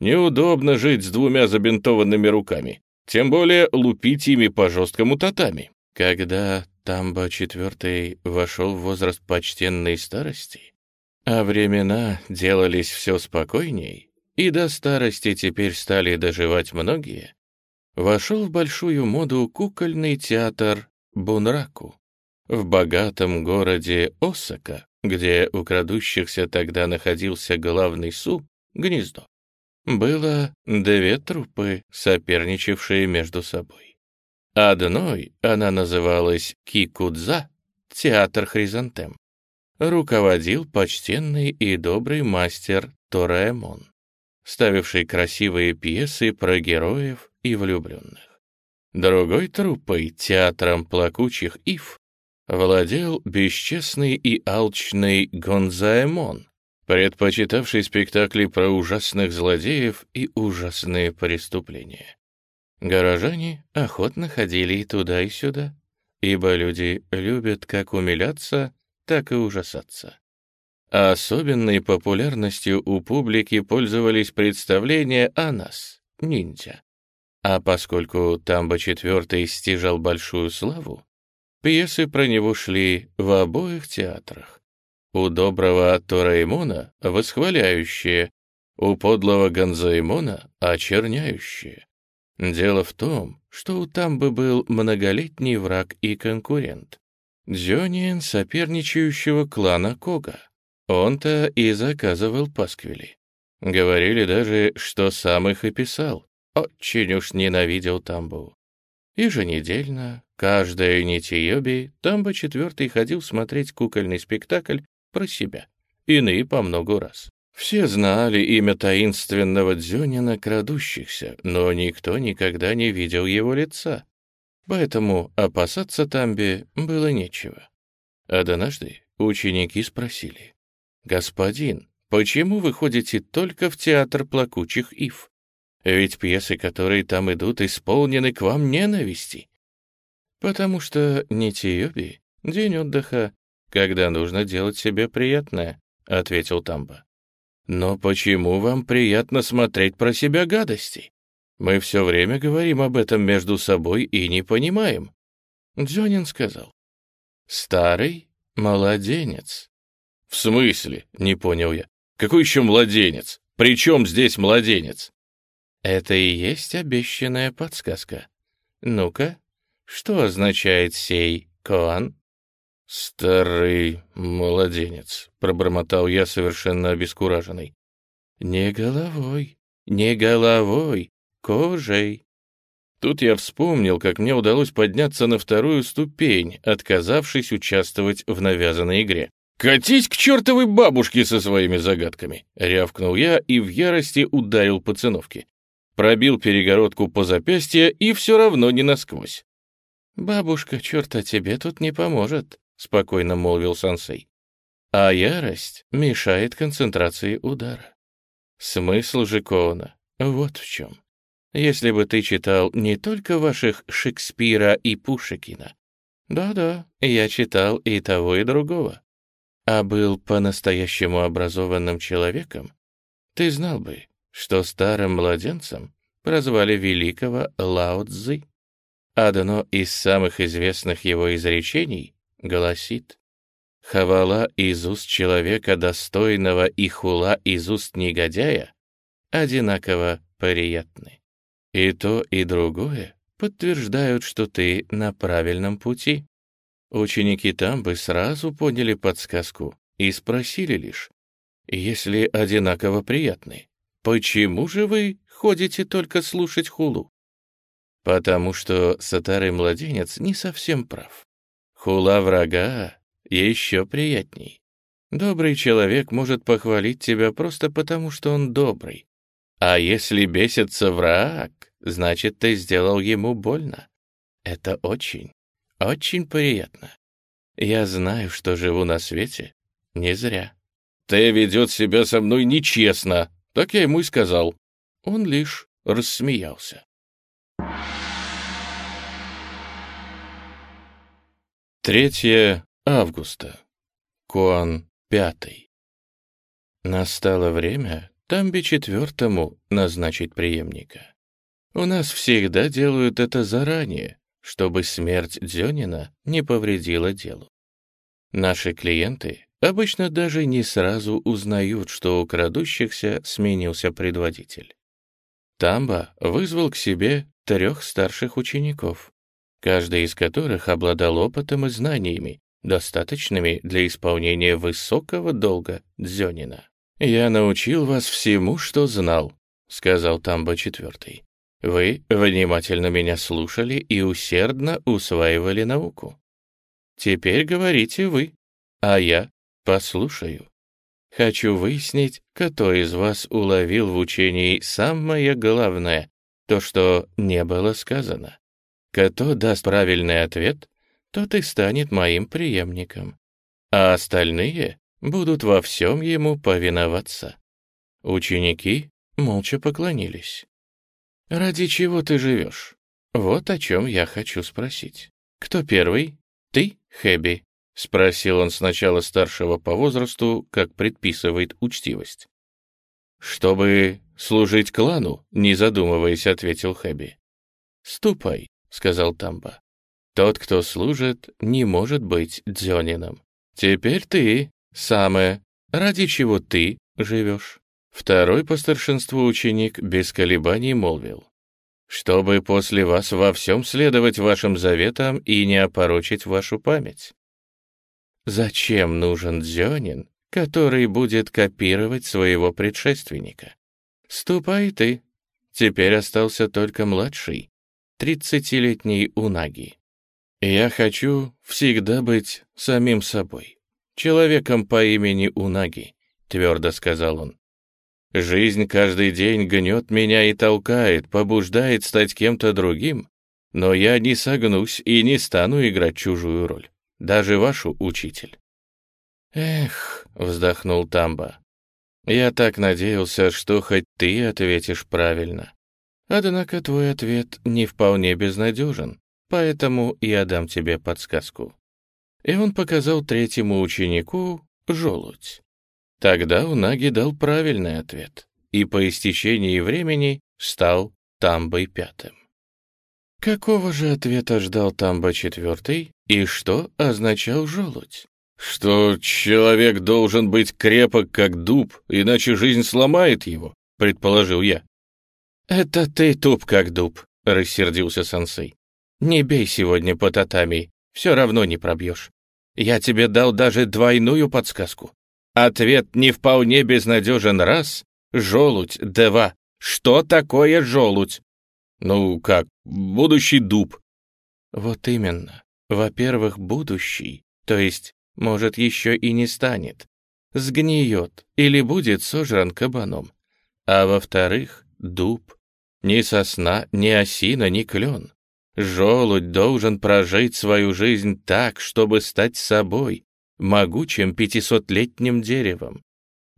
Неудобно жить с двумя забинтованными руками, тем более лупить ими по жесткому татами. Когда Тамба четвертый вошел в возраст почтенной старости, а времена делались все спокойней, и до старости теперь стали доживать многие, вошел в большую моду кукольный театр Бунраку в богатом городе Осака, где у крадущихся тогда находился главный Су, гнездо. Было две труппы, соперничавшие между собой. Одной она называлась Кикудза, театр хризантем. Руководил почтенный и добрый мастер Тораэмон ставивший красивые пьесы про героев и влюбленных. Другой труппой, театром плакучих ив, владел бесчестный и алчный Гонзаэмон, предпочитавший спектакли про ужасных злодеев и ужасные преступления. Горожане охотно ходили и туда, и сюда, ибо люди любят как умиляться, так и ужасаться. А особенной популярностью у публики пользовались представления о нас, ниндзя. А поскольку Тамба IV стяжал большую славу, пьесы про него шли в обоих театрах. У доброго Тораимона восхваляющие, у подлого Гонзаимона очерняющие. Дело в том, что у Тамбы был многолетний враг и конкурент. Дзёнин соперничающего клана Кога. Он-то и заказывал пасквили. Говорили даже, что сам их и писал. Очень уж ненавидел Тамбу. Еженедельно, каждая нитиёби, Тамба четвертый ходил смотреть кукольный спектакль про себя, иные по много раз. Все знали имя таинственного Дзюнина крадущихся, но никто никогда не видел его лица. Поэтому опасаться Тамбе было нечего. Однажды ученики спросили, «Господин, почему вы ходите только в театр плакучих ив? Ведь пьесы, которые там идут, исполнены к вам ненависти». «Потому что Нитиёби — день отдыха, когда нужно делать себе приятное», — ответил Тамба. «Но почему вам приятно смотреть про себя гадости? Мы все время говорим об этом между собой и не понимаем». Дзёнин сказал. «Старый младенец». «В смысле?» — не понял я. «Какой еще младенец? При чем здесь младенец?» «Это и есть обещанная подсказка. Ну-ка, что означает сей Коан?» «Старый младенец», — пробормотал я, совершенно обескураженный. «Не головой, не головой, кожей». Тут я вспомнил, как мне удалось подняться на вторую ступень, отказавшись участвовать в навязанной игре. «Катись к чертовой бабушке со своими загадками!» — рявкнул я и в ярости ударил по циновке. Пробил перегородку по запястье и все равно не насквозь. «Бабушка, черта тебе тут не поможет», спокойно молвил сансей. А ярость мешает концентрации удара. Смысл же Коуна вот в чем. Если бы ты читал не только ваших Шекспира и Пушекина, да-да, я читал и того, и другого, а был по-настоящему образованным человеком, ты знал бы, что старым младенцем прозвали великого Лао Цзы. Одно из самых известных его изречений гласит «Хавала из уст человека достойного и хула из уст негодяя одинаково приятны. И то, и другое подтверждают, что ты на правильном пути». Ученики там бы сразу поняли подсказку и спросили лишь, если одинаково приятны, почему же вы ходите только слушать хулу? Потому что сатарый младенец не совсем прав. Хула врага еще приятней. Добрый человек может похвалить тебя просто потому, что он добрый. А если бесится враг, значит, ты сделал ему больно. Это очень, очень приятно. Я знаю, что живу на свете не зря. Ты ведет себя со мной нечестно, так я ему и сказал. Он лишь рассмеялся. 3 августа. Куан пятый. Настало время Тамби четвертому назначить преемника. У нас всегда делают это заранее, чтобы смерть Дзёнина не повредила делу. Наши клиенты обычно даже не сразу узнают, что у крадущихся сменился предводитель. Тамба вызвал к себе трех старших учеников, каждый из которых обладал опытом и знаниями, достаточными для исполнения высокого долга Дзёнина. «Я научил вас всему, что знал», — сказал Тамба четвертый. «Вы внимательно меня слушали и усердно усваивали науку. Теперь говорите вы, а я послушаю. Хочу выяснить, кто из вас уловил в учении самое главное, то, что не было сказано. Кто даст правильный ответ, тот и станет моим преемником, а остальные будут во всем ему повиноваться. Ученики молча поклонились. «Ради чего ты живешь? Вот о чем я хочу спросить. Кто первый? Ты, Хэби?» — спросил он сначала старшего по возрасту, как предписывает учтивость. «Чтобы служить клану», — не задумываясь, ответил Хэби. «Ступай, — сказал Тамба. «Тот, кто служит, не может быть дзёнином. Теперь ты, самое, ради чего ты живешь?» Второй по старшинству ученик без колебаний молвил. «Чтобы после вас во всем следовать вашим заветам и не опорочить вашу память». Зачем нужен дзёнин, который будет копировать своего предшественника? Ступай ты. Теперь остался только младший, тридцатилетней Унаги. «Я хочу всегда быть самим собой, человеком по имени Унаги», — твердо сказал он. «Жизнь каждый день гнет меня и толкает, побуждает стать кем-то другим, но я не согнусь и не стану играть чужую роль, даже вашу, учитель». «Эх», — вздохнул Тамба, — «я так надеялся, что хоть ты ответишь правильно. Однако твой ответ не вполне безнадежен поэтому я дам тебе подсказку». И он показал третьему ученику желудь. Тогда Унаги дал правильный ответ, и по истечении времени стал Тамбой пятым. Какого же ответа ждал Тамба четвертый, и что означал желудь? «Что человек должен быть крепок, как дуб, иначе жизнь сломает его», — предположил я. «Это ты туп, как дуб», — рассердился сенсей. Не бей сегодня по татами, все равно не пробьешь. Я тебе дал даже двойную подсказку. Ответ не вполне безнадежен раз, желудь два. Что такое желудь? Ну как, будущий дуб. Вот именно. Во-первых, будущий, то есть, может, еще и не станет. Сгниет или будет сожран кабаном. А во-вторых, дуб. Ни сосна, ни осина, ни клен. Желудь должен прожить свою жизнь так, чтобы стать собой, могучим пятисотлетним деревом.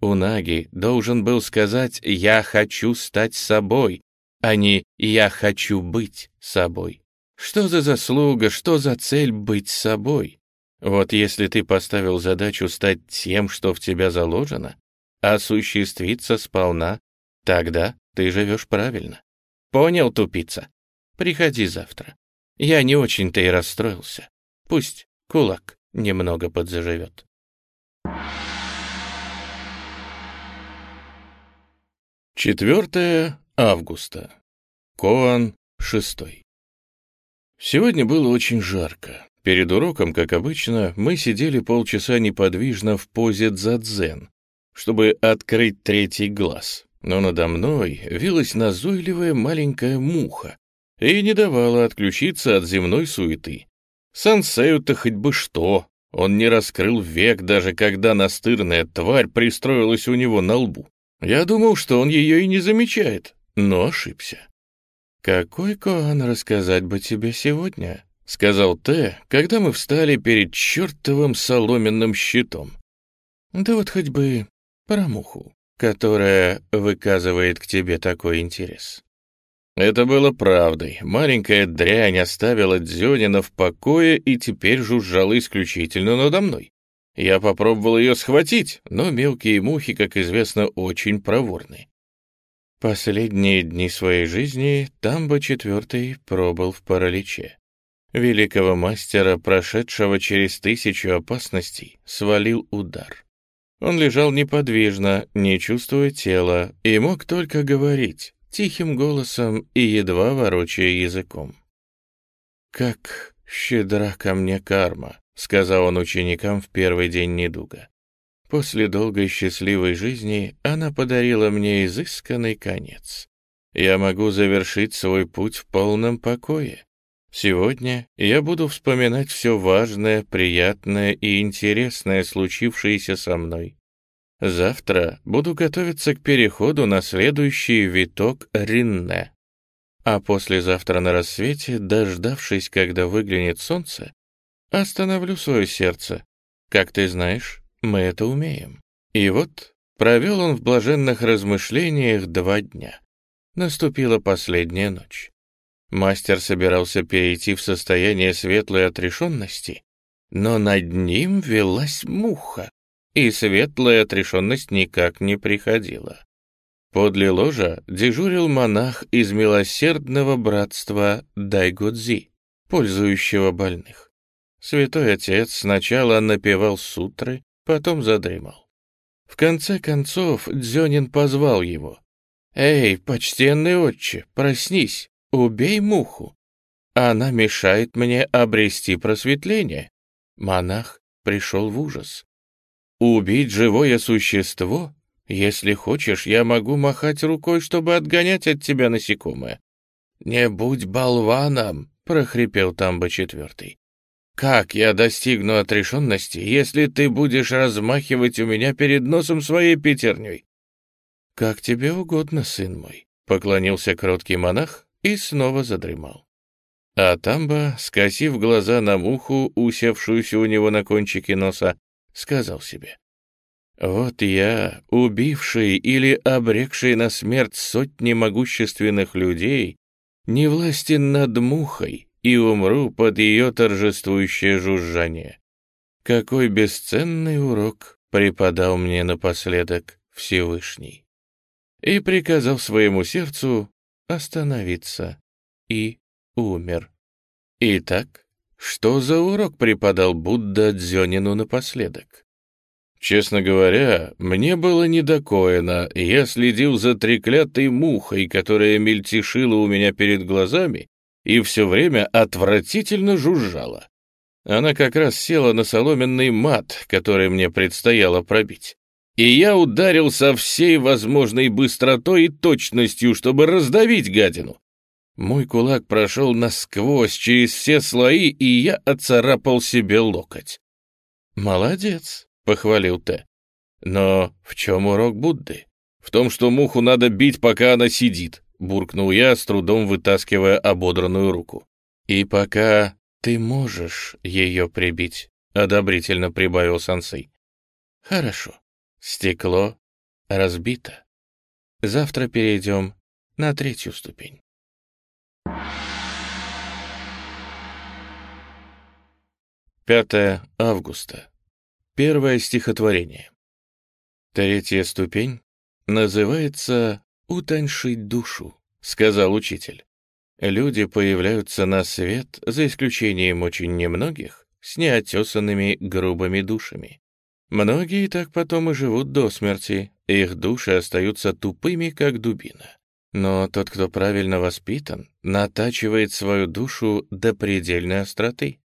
Унаги должен был сказать «я хочу стать собой», а не «я хочу быть собой». Что за заслуга, что за цель быть собой? Вот если ты поставил задачу стать тем, что в тебя заложено, осуществиться сполна, тогда ты живешь правильно. Понял, тупица? Приходи завтра. Я не очень-то и расстроился. Пусть кулак немного подзаживет. Четвертое августа. Коан шестой. Сегодня было очень жарко. Перед уроком, как обычно, мы сидели полчаса неподвижно в позе дзадзен, чтобы открыть третий глаз. Но надо мной вилась назойливая маленькая муха, и не давала отключиться от земной суеты. Сансею-то хоть бы что, он не раскрыл век, даже когда настырная тварь пристроилась у него на лбу. Я думал, что он ее и не замечает, но ошибся. «Какой Коан рассказать бы тебе сегодня?» — сказал Т, когда мы встали перед чертовым соломенным щитом. «Да вот хоть бы про муху, которая выказывает к тебе такой интерес». Это было правдой. Маленькая дрянь оставила Дзёнина в покое и теперь жужжала исключительно надо мной. Я попробовал ее схватить, но мелкие мухи, как известно, очень проворны. Последние дни своей жизни Тамба IV пробыл в параличе. Великого мастера, прошедшего через тысячу опасностей, свалил удар. Он лежал неподвижно, не чувствуя тела, и мог только говорить, тихим голосом и едва ворочая языком. «Как щедра ко мне карма», — сказал он ученикам в первый день недуга. «После долгой счастливой жизни она подарила мне изысканный конец. Я могу завершить свой путь в полном покое. Сегодня я буду вспоминать все важное, приятное и интересное, случившееся со мной. Завтра буду готовиться к переходу на следующий виток Ринне. А послезавтра на рассвете, дождавшись, когда выглянет солнце, остановлю свое сердце. Как ты знаешь, мы это умеем. И вот провел он в блаженных размышлениях два дня. Наступила последняя ночь. Мастер собирался перейти в состояние светлой отрешенности, но над ним велась муха и светлая отрешенность никак не приходила. Подле ложа дежурил монах из милосердного братства Дайгодзи, пользующего больных. Святой отец сначала напевал сутры, потом задремал. В конце концов Дзёнин позвал его. «Эй, почтенный отче, проснись, убей муху. Она мешает мне обрести просветление». Монах пришел в ужас. Убить живое существо? Если хочешь, я могу махать рукой, чтобы отгонять от тебя насекомое. «Не будь болваном!» — прохрипел Тамба четвертый. «Как я достигну отрешенности, если ты будешь размахивать у меня перед носом своей пятерней?» «Как тебе угодно, сын мой», — поклонился кроткий монах и снова задремал. А Тамба, скосив глаза на муху, усевшуюся у него на кончике носа, сказал себе. «Вот я, убивший или обрекший на смерть сотни могущественных людей, не властен над мухой и умру под ее торжествующее жужжание. Какой бесценный урок преподал мне напоследок Всевышний!» И приказал своему сердцу остановиться и умер. Итак, что за урок преподал Будда Дзёнину напоследок? Честно говоря, мне было не я следил за треклятой мухой, которая мельтешила у меня перед глазами и все время отвратительно жужжала. Она как раз села на соломенный мат, который мне предстояло пробить. И я ударил со всей возможной быстротой и точностью, чтобы раздавить гадину. Мой кулак прошел насквозь через все слои, и я оцарапал себе локоть. «Молодец», — похвалил Т. «Но в чем урок Будды? В том, что муху надо бить, пока она сидит», — буркнул я, с трудом вытаскивая ободранную руку. «И пока ты можешь ее прибить», — одобрительно прибавил Сансей. «Хорошо. Стекло разбито. Завтра перейдем на третью ступень». 5 августа. Первое стихотворение. Третья ступень называется «утоньшить душу», — сказал учитель. Люди появляются на свет, за исключением очень немногих, с неотесанными грубыми душами. Многие так потом и живут до смерти, их души остаются тупыми, как дубина. Но тот, кто правильно воспитан, натачивает свою душу до предельной остроты.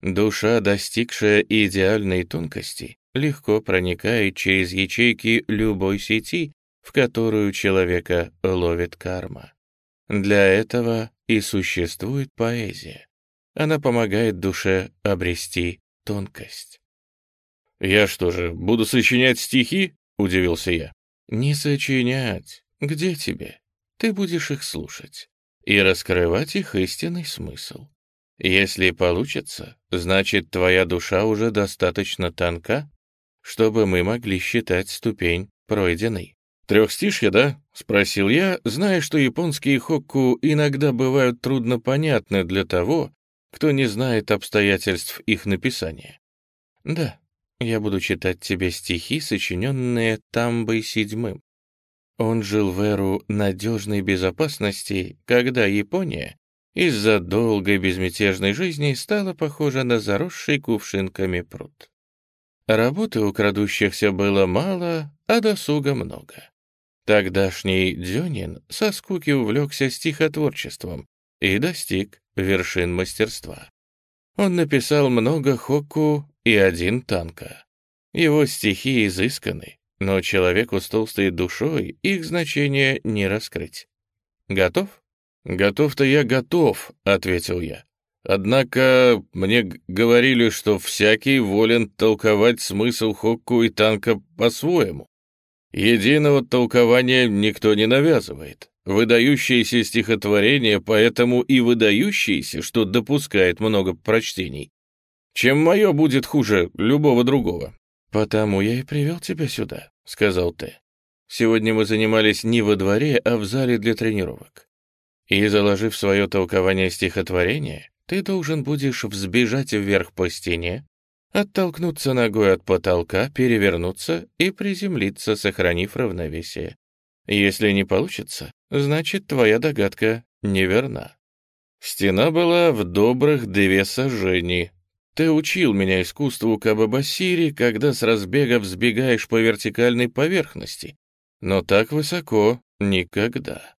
Душа, достигшая идеальной тонкости, легко проникает через ячейки любой сети, в которую человека ловит карма. Для этого и существует поэзия. Она помогает душе обрести тонкость. «Я что же, буду сочинять стихи?» — удивился я. «Не сочинять. Где тебе? Ты будешь их слушать и раскрывать их истинный смысл. Если получится, значит, твоя душа уже достаточно тонка, чтобы мы могли считать ступень пройденной. «Трехстишье, да?» — спросил я, зная, что японские хокку иногда бывают труднопонятны для того, кто не знает обстоятельств их написания. «Да, я буду читать тебе стихи, сочиненные Тамбой седьмым. Он жил в эру надежной безопасности, когда Япония из-за долгой безмятежной жизни стала похожа на заросший кувшинками пруд. Работы у крадущихся было мало, а досуга много. Тогдашний Дзюнин со скуки увлекся стихотворчеством и достиг вершин мастерства. Он написал много хокку и один танка. Его стихи изысканы, но человеку с толстой душой их значение не раскрыть. Готов? «Готов-то я готов», — ответил я. «Однако мне говорили, что всякий волен толковать смысл хокку и танка по-своему. Единого толкования никто не навязывает. Выдающееся стихотворение поэтому и выдающееся, что допускает много прочтений. Чем мое будет хуже любого другого». «Потому я и привел тебя сюда», — сказал ты. «Сегодня мы занимались не во дворе, а в зале для тренировок. И, заложив свое толкование стихотворения, ты должен будешь взбежать вверх по стене, оттолкнуться ногой от потолка, перевернуться и приземлиться, сохранив равновесие. Если не получится, значит, твоя догадка неверна. Стена была в добрых две сажени. Ты учил меня искусству Кабабасири, когда с разбега взбегаешь по вертикальной поверхности, но так высоко никогда.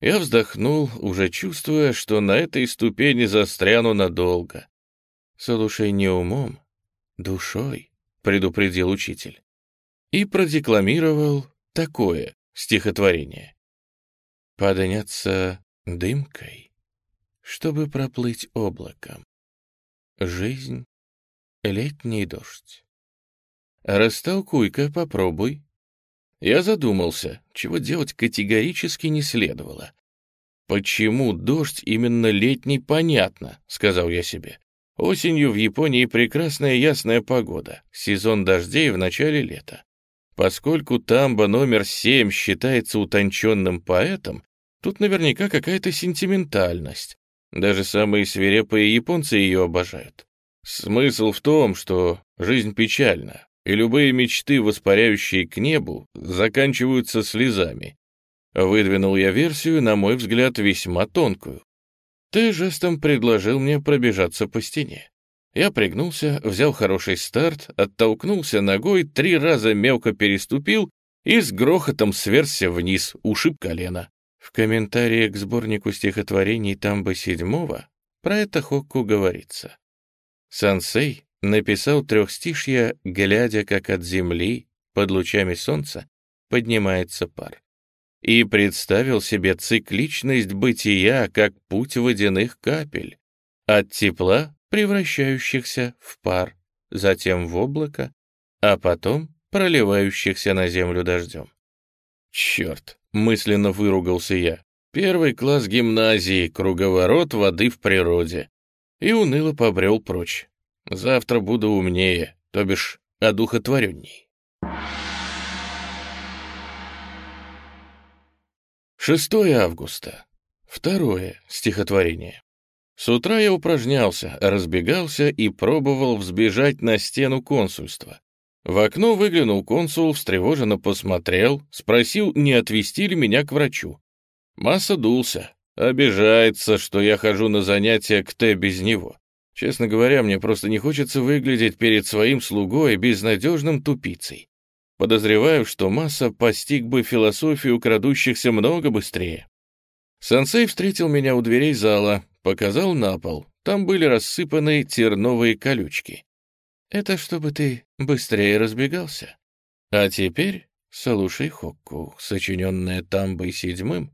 Я вздохнул, уже чувствуя, что на этой ступени застряну надолго. «Слушай не умом, душой», — предупредил учитель. И продекламировал такое стихотворение. «Подняться дымкой, чтобы проплыть облаком. Жизнь — летний дождь. Растолкуй-ка, попробуй. Я задумался, чего делать категорически не следовало. «Почему дождь именно летний, понятно», — сказал я себе. Осенью в Японии прекрасная ясная погода, сезон дождей в начале лета. Поскольку тамба номер семь считается утонченным поэтом, тут наверняка какая-то сентиментальность. Даже самые свирепые японцы ее обожают. Смысл в том, что жизнь печальна, и любые мечты, воспаряющие к небу, заканчиваются слезами. Выдвинул я версию, на мой взгляд, весьма тонкую. Ты жестом предложил мне пробежаться по стене. Я пригнулся, взял хороший старт, оттолкнулся ногой, три раза мелко переступил и с грохотом сверзся вниз, ушиб колено. В комментарии к сборнику стихотворений Тамбы седьмого про это Хокку говорится. Сансей написал трехстишья, глядя, как от земли, под лучами солнца, поднимается пар и представил себе цикличность бытия как путь водяных капель, от тепла, превращающихся в пар, затем в облако, а потом проливающихся на землю дождем. «Черт!» — мысленно выругался я. «Первый класс гимназии, круговорот воды в природе». И уныло побрел прочь. «Завтра буду умнее, то бишь одухотворенней». 6 августа. Второе стихотворение. С утра я упражнялся, разбегался и пробовал взбежать на стену консульства. В окно выглянул консул, встревоженно посмотрел, спросил, не отвезти ли меня к врачу. Масса дулся, обижается, что я хожу на занятия к Т без него. Честно говоря, мне просто не хочется выглядеть перед своим слугой безнадежным тупицей. Подозреваю, что масса постиг бы философию крадущихся много быстрее. Сансей встретил меня у дверей зала, показал на пол. Там были рассыпаны терновые колючки. Это чтобы ты быстрее разбегался. А теперь слушай Хокку, сочиненная Тамбой седьмым,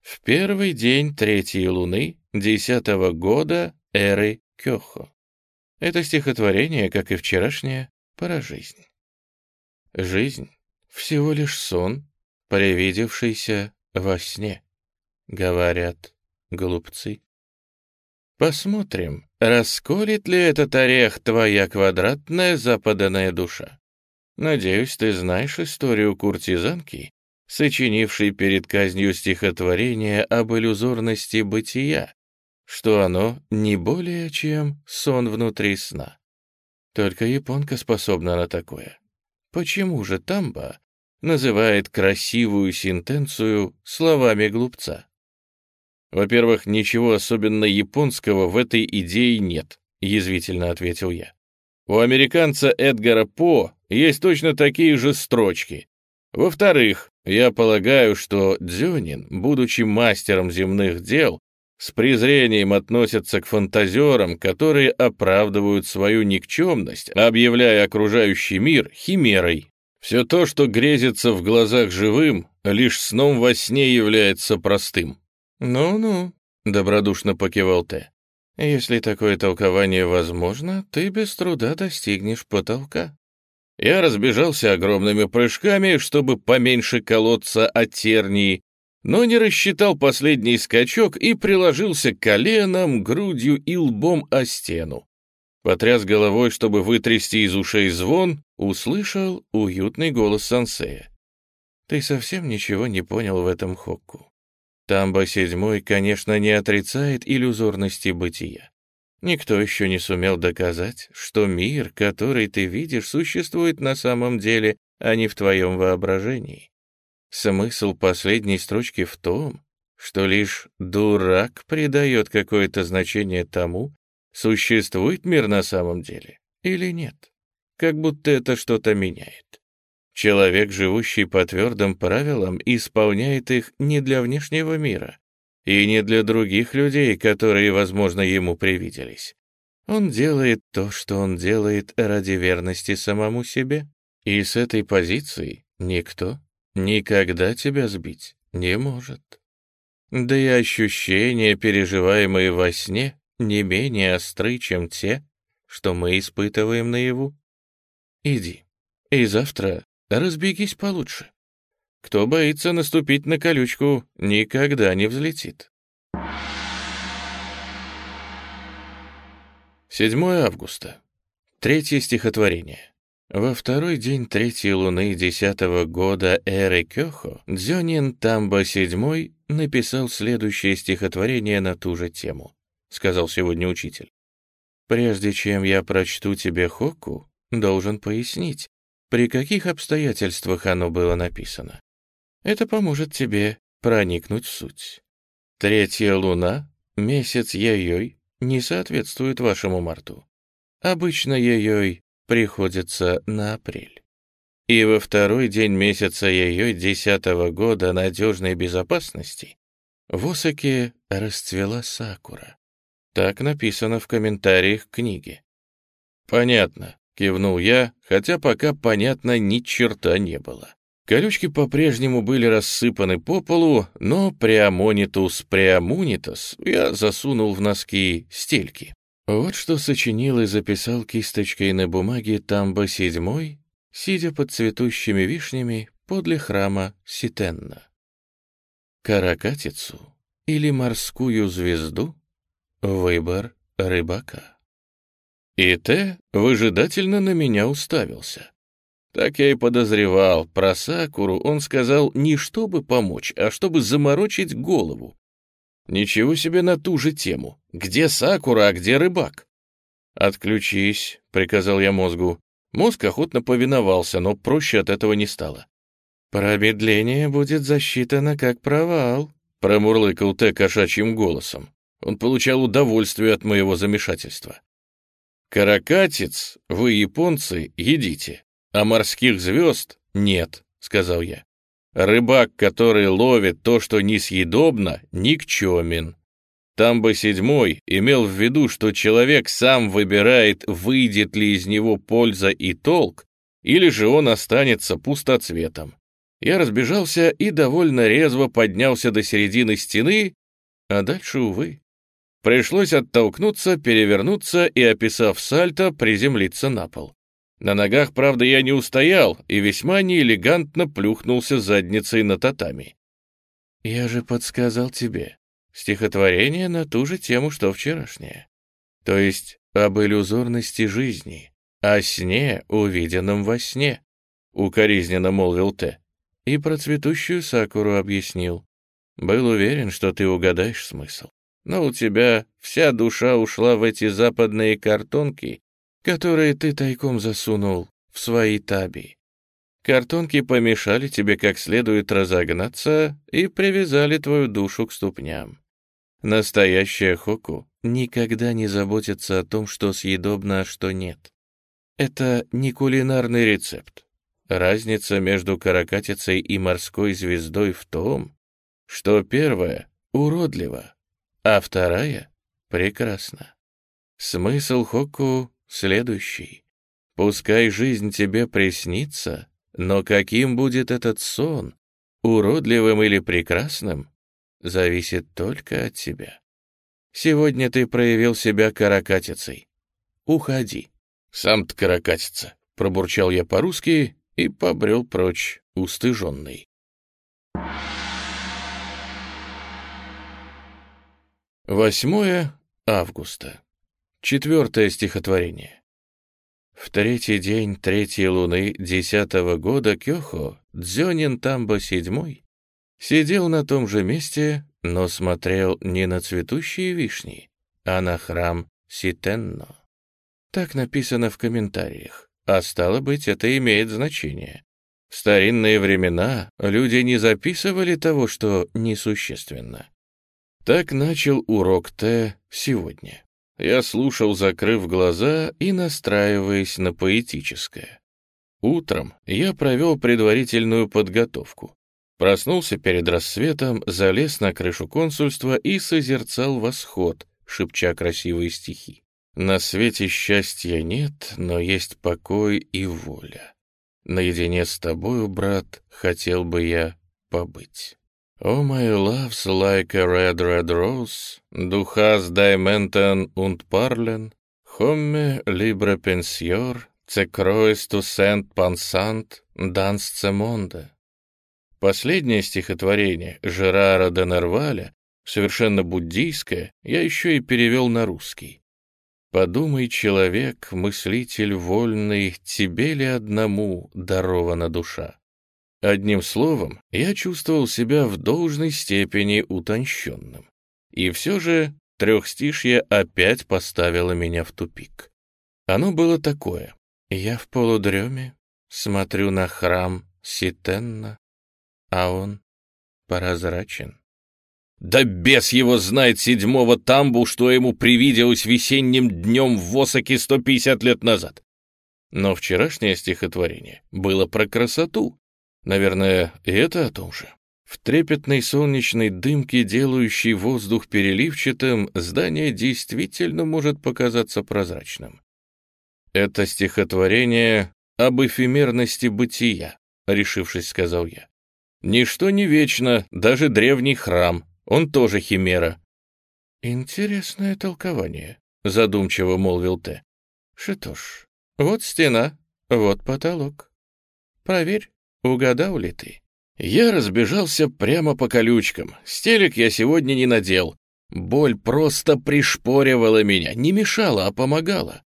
в первый день третьей луны десятого года эры Кёхо. Это стихотворение, как и вчерашнее, про жизнь. Жизнь — всего лишь сон, привидевшийся во сне, говорят голубцы. Посмотрим, расколет ли этот орех твоя квадратная западанная душа. Надеюсь, ты знаешь историю куртизанки, сочинившей перед казнью стихотворение об иллюзорности бытия, что оно не более чем сон внутри сна. Только японка способна на такое. Почему же Тамба называет красивую сентенцию словами глупца? Во-первых, ничего особенно японского в этой идее нет, язвительно ответил я. У американца Эдгара По есть точно такие же строчки. Во-вторых, я полагаю, что Дзюнин, будучи мастером земных дел, с презрением относится к фантазерам, которые оправдывают свою никчемность, объявляя окружающий мир химерой. Все то, что грезится в глазах живым, лишь сном во сне является простым. «Ну-ну», — добродушно покивал Т. «Если такое толкование возможно, ты без труда достигнешь потолка». Я разбежался огромными прыжками, чтобы поменьше колоться от тернии, но не рассчитал последний скачок и приложился коленом, грудью и лбом о стену. Потряс головой, чтобы вытрясти из ушей звон, услышал уютный голос Сансея. «Ты совсем ничего не понял в этом хокку. Тамба седьмой, конечно, не отрицает иллюзорности бытия. Никто еще не сумел доказать, что мир, который ты видишь, существует на самом деле, а не в твоем воображении. Смысл последней строчки в том, что лишь дурак придает какое-то значение тому, существует мир на самом деле или нет. Как будто это что-то меняет. Человек, живущий по твердым правилам, исполняет их не для внешнего мира и не для других людей, которые, возможно, ему привиделись. Он делает то, что он делает ради верности самому себе. И с этой позиции никто никогда тебя сбить не может. Да и ощущения, переживаемые во сне, не менее остры, чем те, что мы испытываем наяву. Иди, и завтра разбегись получше. Кто боится наступить на колючку, никогда не взлетит. 7 августа. Третье стихотворение. Во второй день третьей луны десятого года эры Кёхо Дзёнин Тамба VII написал следующее стихотворение на ту же тему, сказал сегодня учитель. «Прежде чем я прочту тебе Хокку, должен пояснить, при каких обстоятельствах оно было написано. Это поможет тебе проникнуть в суть. Третья луна, месяц Яйой, не соответствует вашему марту. Обычно Яйой приходится на апрель. И во второй день месяца ее десятого года надежной безопасности в Осаке расцвела сакура. Так написано в комментариях книги. «Понятно», — кивнул я, хотя пока понятно ни черта не было. Колючки по-прежнему были рассыпаны по полу, но преамонитус преамунитас я засунул в носки стельки. Вот что сочинил и записал кисточкой на бумаге Тамба седьмой, сидя под цветущими вишнями подле храма Ситенна. Каракатицу или морскую звезду — выбор рыбака. И Т выжидательно на меня уставился. Так я и подозревал, про Сакуру он сказал не чтобы помочь, а чтобы заморочить голову. Ничего себе на ту же тему. Где Сакура, а где рыбак? «Отключись», — приказал я мозгу. Мозг охотно повиновался, но проще от этого не стало. «Промедление будет засчитано как провал», — промурлыкал Т кошачьим голосом. Он получал удовольствие от моего замешательства. «Каракатиц вы, японцы, едите, а морских звезд нет», — сказал я. Рыбак, который ловит то, что несъедобно, никчемен. Тамба седьмой имел в виду, что человек сам выбирает, выйдет ли из него польза и толк, или же он останется пустоцветом. Я разбежался и довольно резво поднялся до середины стены, а дальше, увы. Пришлось оттолкнуться, перевернуться и, описав сальто, приземлиться на пол. На ногах, правда, я не устоял и весьма неэлегантно плюхнулся задницей на татами. «Я же подсказал тебе. Стихотворение на ту же тему, что вчерашнее. То есть об иллюзорности жизни, о сне, увиденном во сне», — укоризненно молвил Т. И про цветущую сакуру объяснил. Был уверен, что ты угадаешь смысл. Но у тебя вся душа ушла в эти западные картонки которые ты тайком засунул в свои таби. Картонки помешали тебе как следует разогнаться и привязали твою душу к ступням. Настоящая хоку никогда не заботится о том, что съедобно, а что нет. Это не кулинарный рецепт. Разница между каракатицей и морской звездой в том, что первая уродлива, а вторая прекрасна. Смысл хоку Следующий. Пускай жизнь тебе приснится, но каким будет этот сон, уродливым или прекрасным, зависит только от тебя. Сегодня ты проявил себя каракатицей. Уходи. Сам-то каракатица, пробурчал я по-русски и побрел прочь, устыженный. Восьмое августа. Четвертое стихотворение. В третий день третьей луны десятого года Кёхо Дзёнин Тамба седьмой сидел на том же месте, но смотрел не на цветущие вишни, а на храм Ситенно. Так написано в комментариях, а стало быть, это имеет значение. В старинные времена люди не записывали того, что несущественно. Так начал урок Т сегодня. Я слушал, закрыв глаза и настраиваясь на поэтическое. Утром я провел предварительную подготовку. Проснулся перед рассветом, залез на крышу консульства и созерцал восход, шепча красивые стихи. На свете счастья нет, но есть покой и воля. Наедине с тобою, брат, хотел бы я побыть. «Oh, my love's like a red, red rose, du hast diamanten und parlen, homme libre pensior, ce croes tu sent pensant, dans ce monde». Последнее стихотворение Жерара де Нерваля, совершенно буддийское, я еще и перевел на русский. «Подумай, человек, мыслитель вольный, тебе ли одному дарована душа?» Одним словом, я чувствовал себя в должной степени утонченным. И все же трехстишье опять поставило меня в тупик. Оно было такое. Я в полудреме, смотрю на храм Ситенна, а он прозрачен. Да бес его знает седьмого тамбу, что ему привиделось весенним днем в Восоке 150 лет назад. Но вчерашнее стихотворение было про красоту, Наверное, и это о том же. В трепетной солнечной дымке, делающей воздух переливчатым, здание действительно может показаться прозрачным. Это стихотворение об эфемерности бытия, решившись, сказал я. Ничто не вечно, даже древний храм, он тоже химера. Интересное толкование, задумчиво молвил Т. Что ж, вот стена, вот потолок. Проверь. Угадал ли ты? Я разбежался прямо по колючкам. Стелек я сегодня не надел. Боль просто пришпоривала меня, не мешала, а помогала.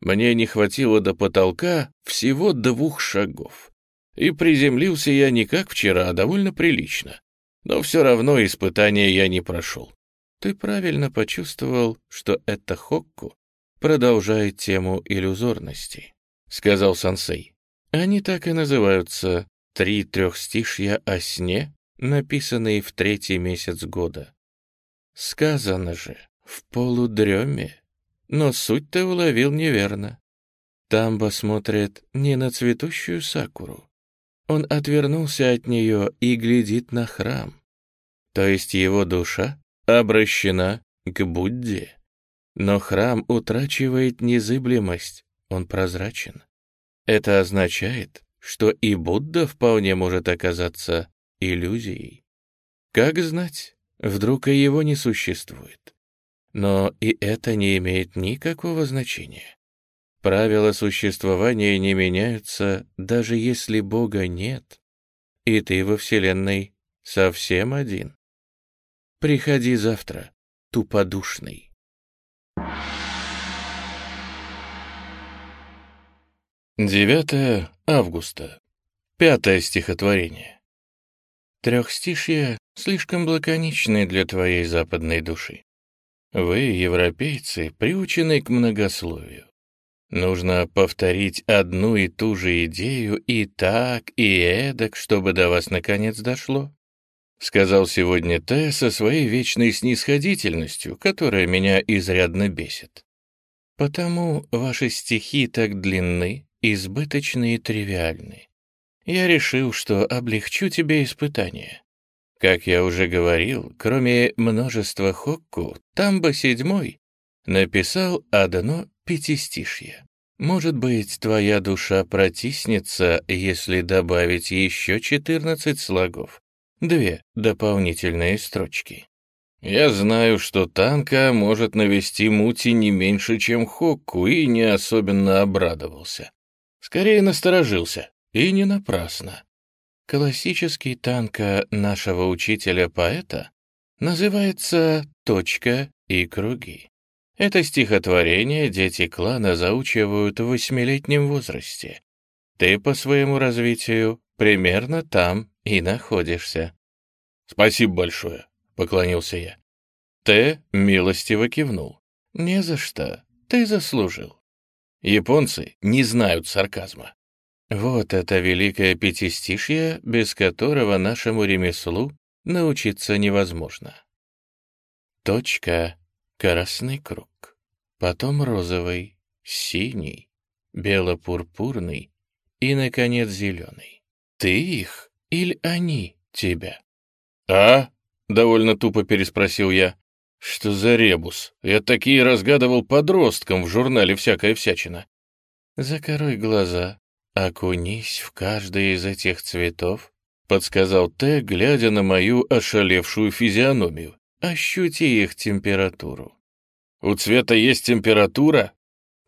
Мне не хватило до потолка всего двух шагов. И приземлился я не как вчера, а довольно прилично. Но все равно испытания я не прошел. Ты правильно почувствовал, что это Хокку продолжает тему иллюзорности, — сказал Сансей. Они так и называются Три трехстишья о сне, написанные в третий месяц года. Сказано же, в полудреме, но суть ты уловил неверно. Тамба смотрит не на цветущую сакуру. Он отвернулся от нее и глядит на храм. То есть его душа обращена к Будде. Но храм утрачивает незыблемость, он прозрачен. Это означает, что и Будда вполне может оказаться иллюзией. Как знать, вдруг и его не существует. Но и это не имеет никакого значения. Правила существования не меняются, даже если Бога нет, и ты во Вселенной совсем один. Приходи завтра, туподушный. Девятое августа. Пятое стихотворение. Трехстишье слишком лаконичное для твоей западной души. Вы, европейцы, приучены к многословию. Нужно повторить одну и ту же идею и так, и эдак, чтобы до вас наконец дошло. Сказал сегодня Т со своей вечной снисходительностью, которая меня изрядно бесит. Потому ваши стихи так длинны, избыточны и тривиальны. Я решил, что облегчу тебе испытание. Как я уже говорил, кроме множества хокку, Тамба седьмой написал одно пятистишье. Может быть, твоя душа протиснется, если добавить еще четырнадцать слогов, две дополнительные строчки. Я знаю, что танка может навести мути не меньше, чем Хокку, и не особенно обрадовался. Скорее насторожился, и не напрасно. Классический танка нашего учителя-поэта называется «Точка и круги». Это стихотворение дети клана заучивают в восьмилетнем возрасте. Ты по своему развитию примерно там и находишься. «Спасибо большое», — поклонился я. Т милостиво кивнул. «Не за что. Ты заслужил. Японцы не знают сарказма. Вот это великое пятистишье, без которого нашему ремеслу научиться невозможно. Точка, красный круг, потом розовый, синий, бело-пурпурный и, наконец, зеленый. Ты их или они тебя? «А?» — довольно тупо переспросил я. Что за ребус? Я такие разгадывал подросткам в журнале «Всякая всячина». Закрой глаза, окунись в каждый из этих цветов подсказал Т, глядя на мою ошалевшую физиономию. Ощути их температуру. У цвета есть температура?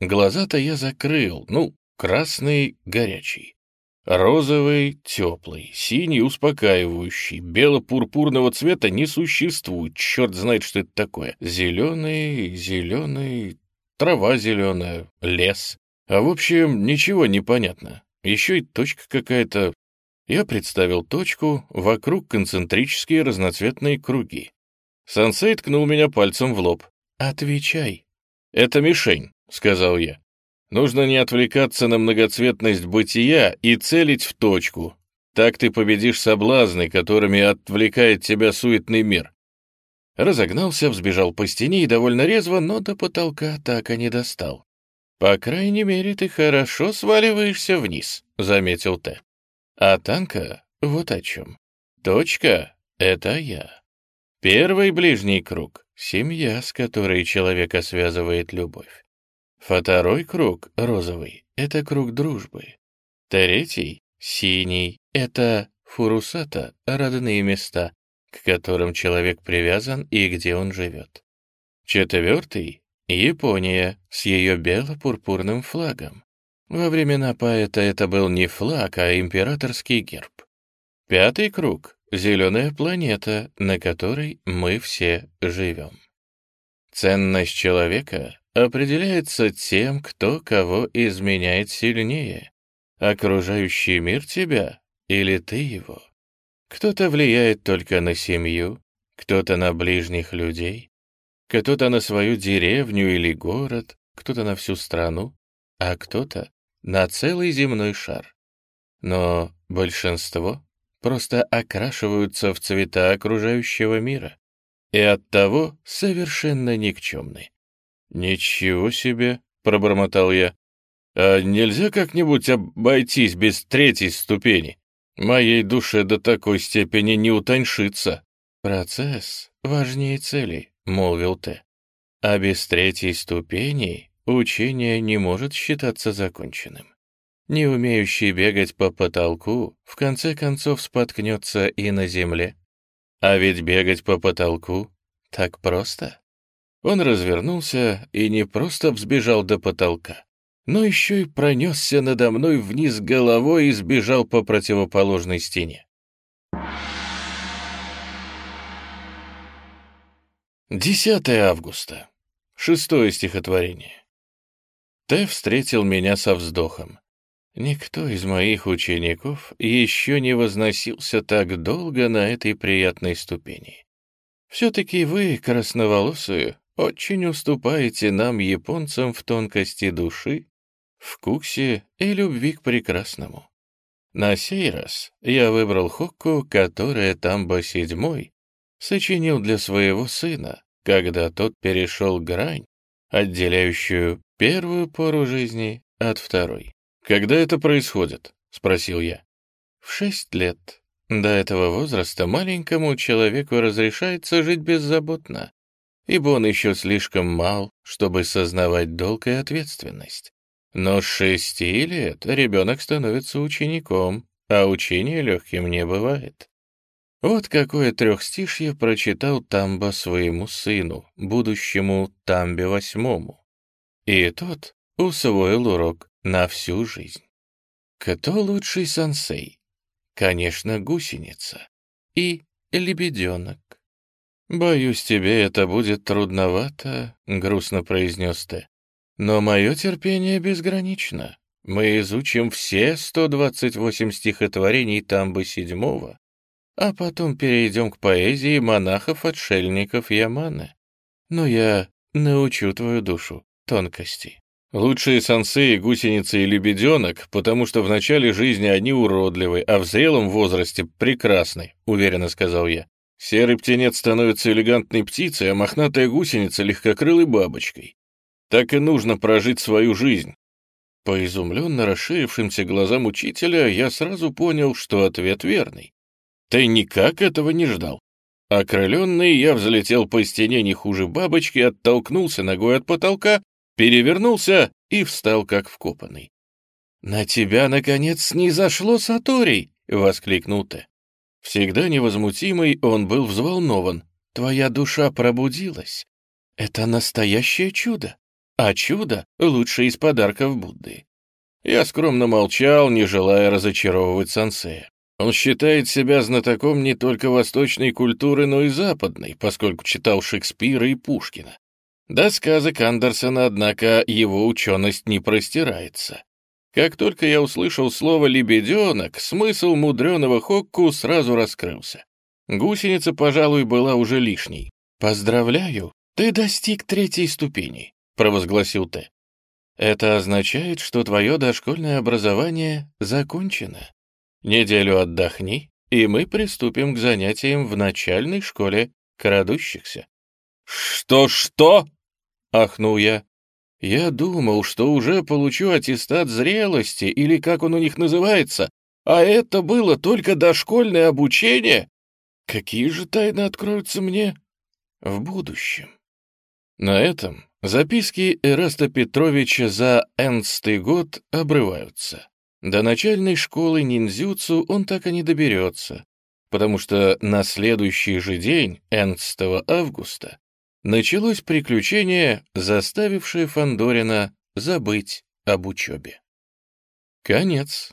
Глаза-то я закрыл, ну, красный — горячий. Розовый — теплый, синий — успокаивающий, бело-пурпурного цвета не существует, черт знает, что это такое. Зеленый, зеленый, трава зеленая, лес. А в общем, ничего не понятно. Еще и точка какая-то. Я представил точку, вокруг концентрические разноцветные круги. Сансей ткнул меня пальцем в лоб. «Отвечай». «Это мишень», — сказал я. «Нужно не отвлекаться на многоцветность бытия и целить в точку. Так ты победишь соблазны, которыми отвлекает тебя суетный мир». Разогнался, взбежал по стене и довольно резво, но до потолка так и не достал. «По крайней мере, ты хорошо сваливаешься вниз», — заметил Т. «А танка вот о чем. Точка — это я. Первый ближний круг — семья, с которой человека связывает любовь. Второй круг, розовый, — это круг дружбы. Третий, синий, — это фурусата, родные места, к которым человек привязан и где он живет. Четвертый, Япония с ее бело-пурпурным флагом. Во времена поэта это был не флаг, а императорский герб. Пятый круг — зеленая планета, на которой мы все живем. Ценность человека определяется тем, кто кого изменяет сильнее. Окружающий мир тебя или ты его. Кто-то влияет только на семью, кто-то на ближних людей, кто-то на свою деревню или город, кто-то на всю страну, а кто-то на целый земной шар. Но большинство просто окрашиваются в цвета окружающего мира и оттого совершенно никчемны. «Ничего себе!» — пробормотал я. «А нельзя как-нибудь обойтись без третьей ступени? Моей душе до такой степени не утоньшится». «Процесс важнее целей», — молвил Т. «А без третьей ступени учение не может считаться законченным. Не умеющий бегать по потолку, в конце концов споткнется и на земле. А ведь бегать по потолку так просто». Он развернулся и не просто взбежал до потолка, но еще и пронесся надо мной вниз головой и сбежал по противоположной стене. 10 августа. Шестое стихотворение. Т встретил меня со вздохом. Никто из моих учеников еще не возносился так долго на этой приятной ступени. Все-таки вы, красноволосые, очень уступаете нам, японцам, в тонкости души, вкусе и любви к прекрасному. На сей раз я выбрал хокку, которая тамбо седьмой, сочинил для своего сына, когда тот перешел грань, отделяющую первую пору жизни от второй. «Когда это происходит?» — спросил я. «В шесть лет. До этого возраста маленькому человеку разрешается жить беззаботно, ибо он еще слишком мал, чтобы сознавать долг и ответственность. Но с шести лет ребенок становится учеником, а учение легким не бывает. Вот какое трехстишье прочитал Тамба своему сыну, будущему Тамбе восьмому. И тот усвоил урок на всю жизнь. Кто лучший сансей? Конечно, гусеница. И лебеденок. «Боюсь, тебе это будет трудновато», — грустно произнес ты. «Но мое терпение безгранично. Мы изучим все 128 стихотворений Тамбы седьмого, а потом перейдем к поэзии монахов-отшельников Яманы. Но я научу твою душу тонкости. Лучшие сансеи, гусеницы и лебеденок, потому что в начале жизни они уродливы, а в зрелом возрасте прекрасны, уверенно сказал я. Серый птенец становится элегантной птицей, а мохнатая гусеница — легкокрылой бабочкой. Так и нужно прожить свою жизнь. По изумленно расширившимся глазам учителя я сразу понял, что ответ верный. Ты никак этого не ждал. Окрыленный, я взлетел по стене не хуже бабочки, оттолкнулся ногой от потолка, перевернулся и встал как вкопанный. «На тебя, наконец, не зашло, Саторий!» — воскликнул ты. Всегда невозмутимый, он был взволнован. «Твоя душа пробудилась. Это настоящее чудо. А чудо лучше из подарков Будды». Я скромно молчал, не желая разочаровывать сансея. Он считает себя знатоком не только восточной культуры, но и западной, поскольку читал Шекспира и Пушкина. До сказок Андерсона, однако, его ученость не простирается. Как только я услышал слово «лебеденок», смысл мудреного хокку сразу раскрылся. Гусеница, пожалуй, была уже лишней. «Поздравляю, ты достиг третьей ступени», — провозгласил Т. «Это означает, что твое дошкольное образование закончено. Неделю отдохни, и мы приступим к занятиям в начальной школе крадущихся». «Что-что?» — ахнул я. Я думал, что уже получу аттестат зрелости, или как он у них называется, а это было только дошкольное обучение. Какие же тайны откроются мне в будущем? На этом записки Эраста Петровича за энстый год обрываются. До начальной школы ниндзюцу он так и не доберется, потому что на следующий же день, 11 августа, началось приключение, заставившее Фандорина забыть об учебе. Конец.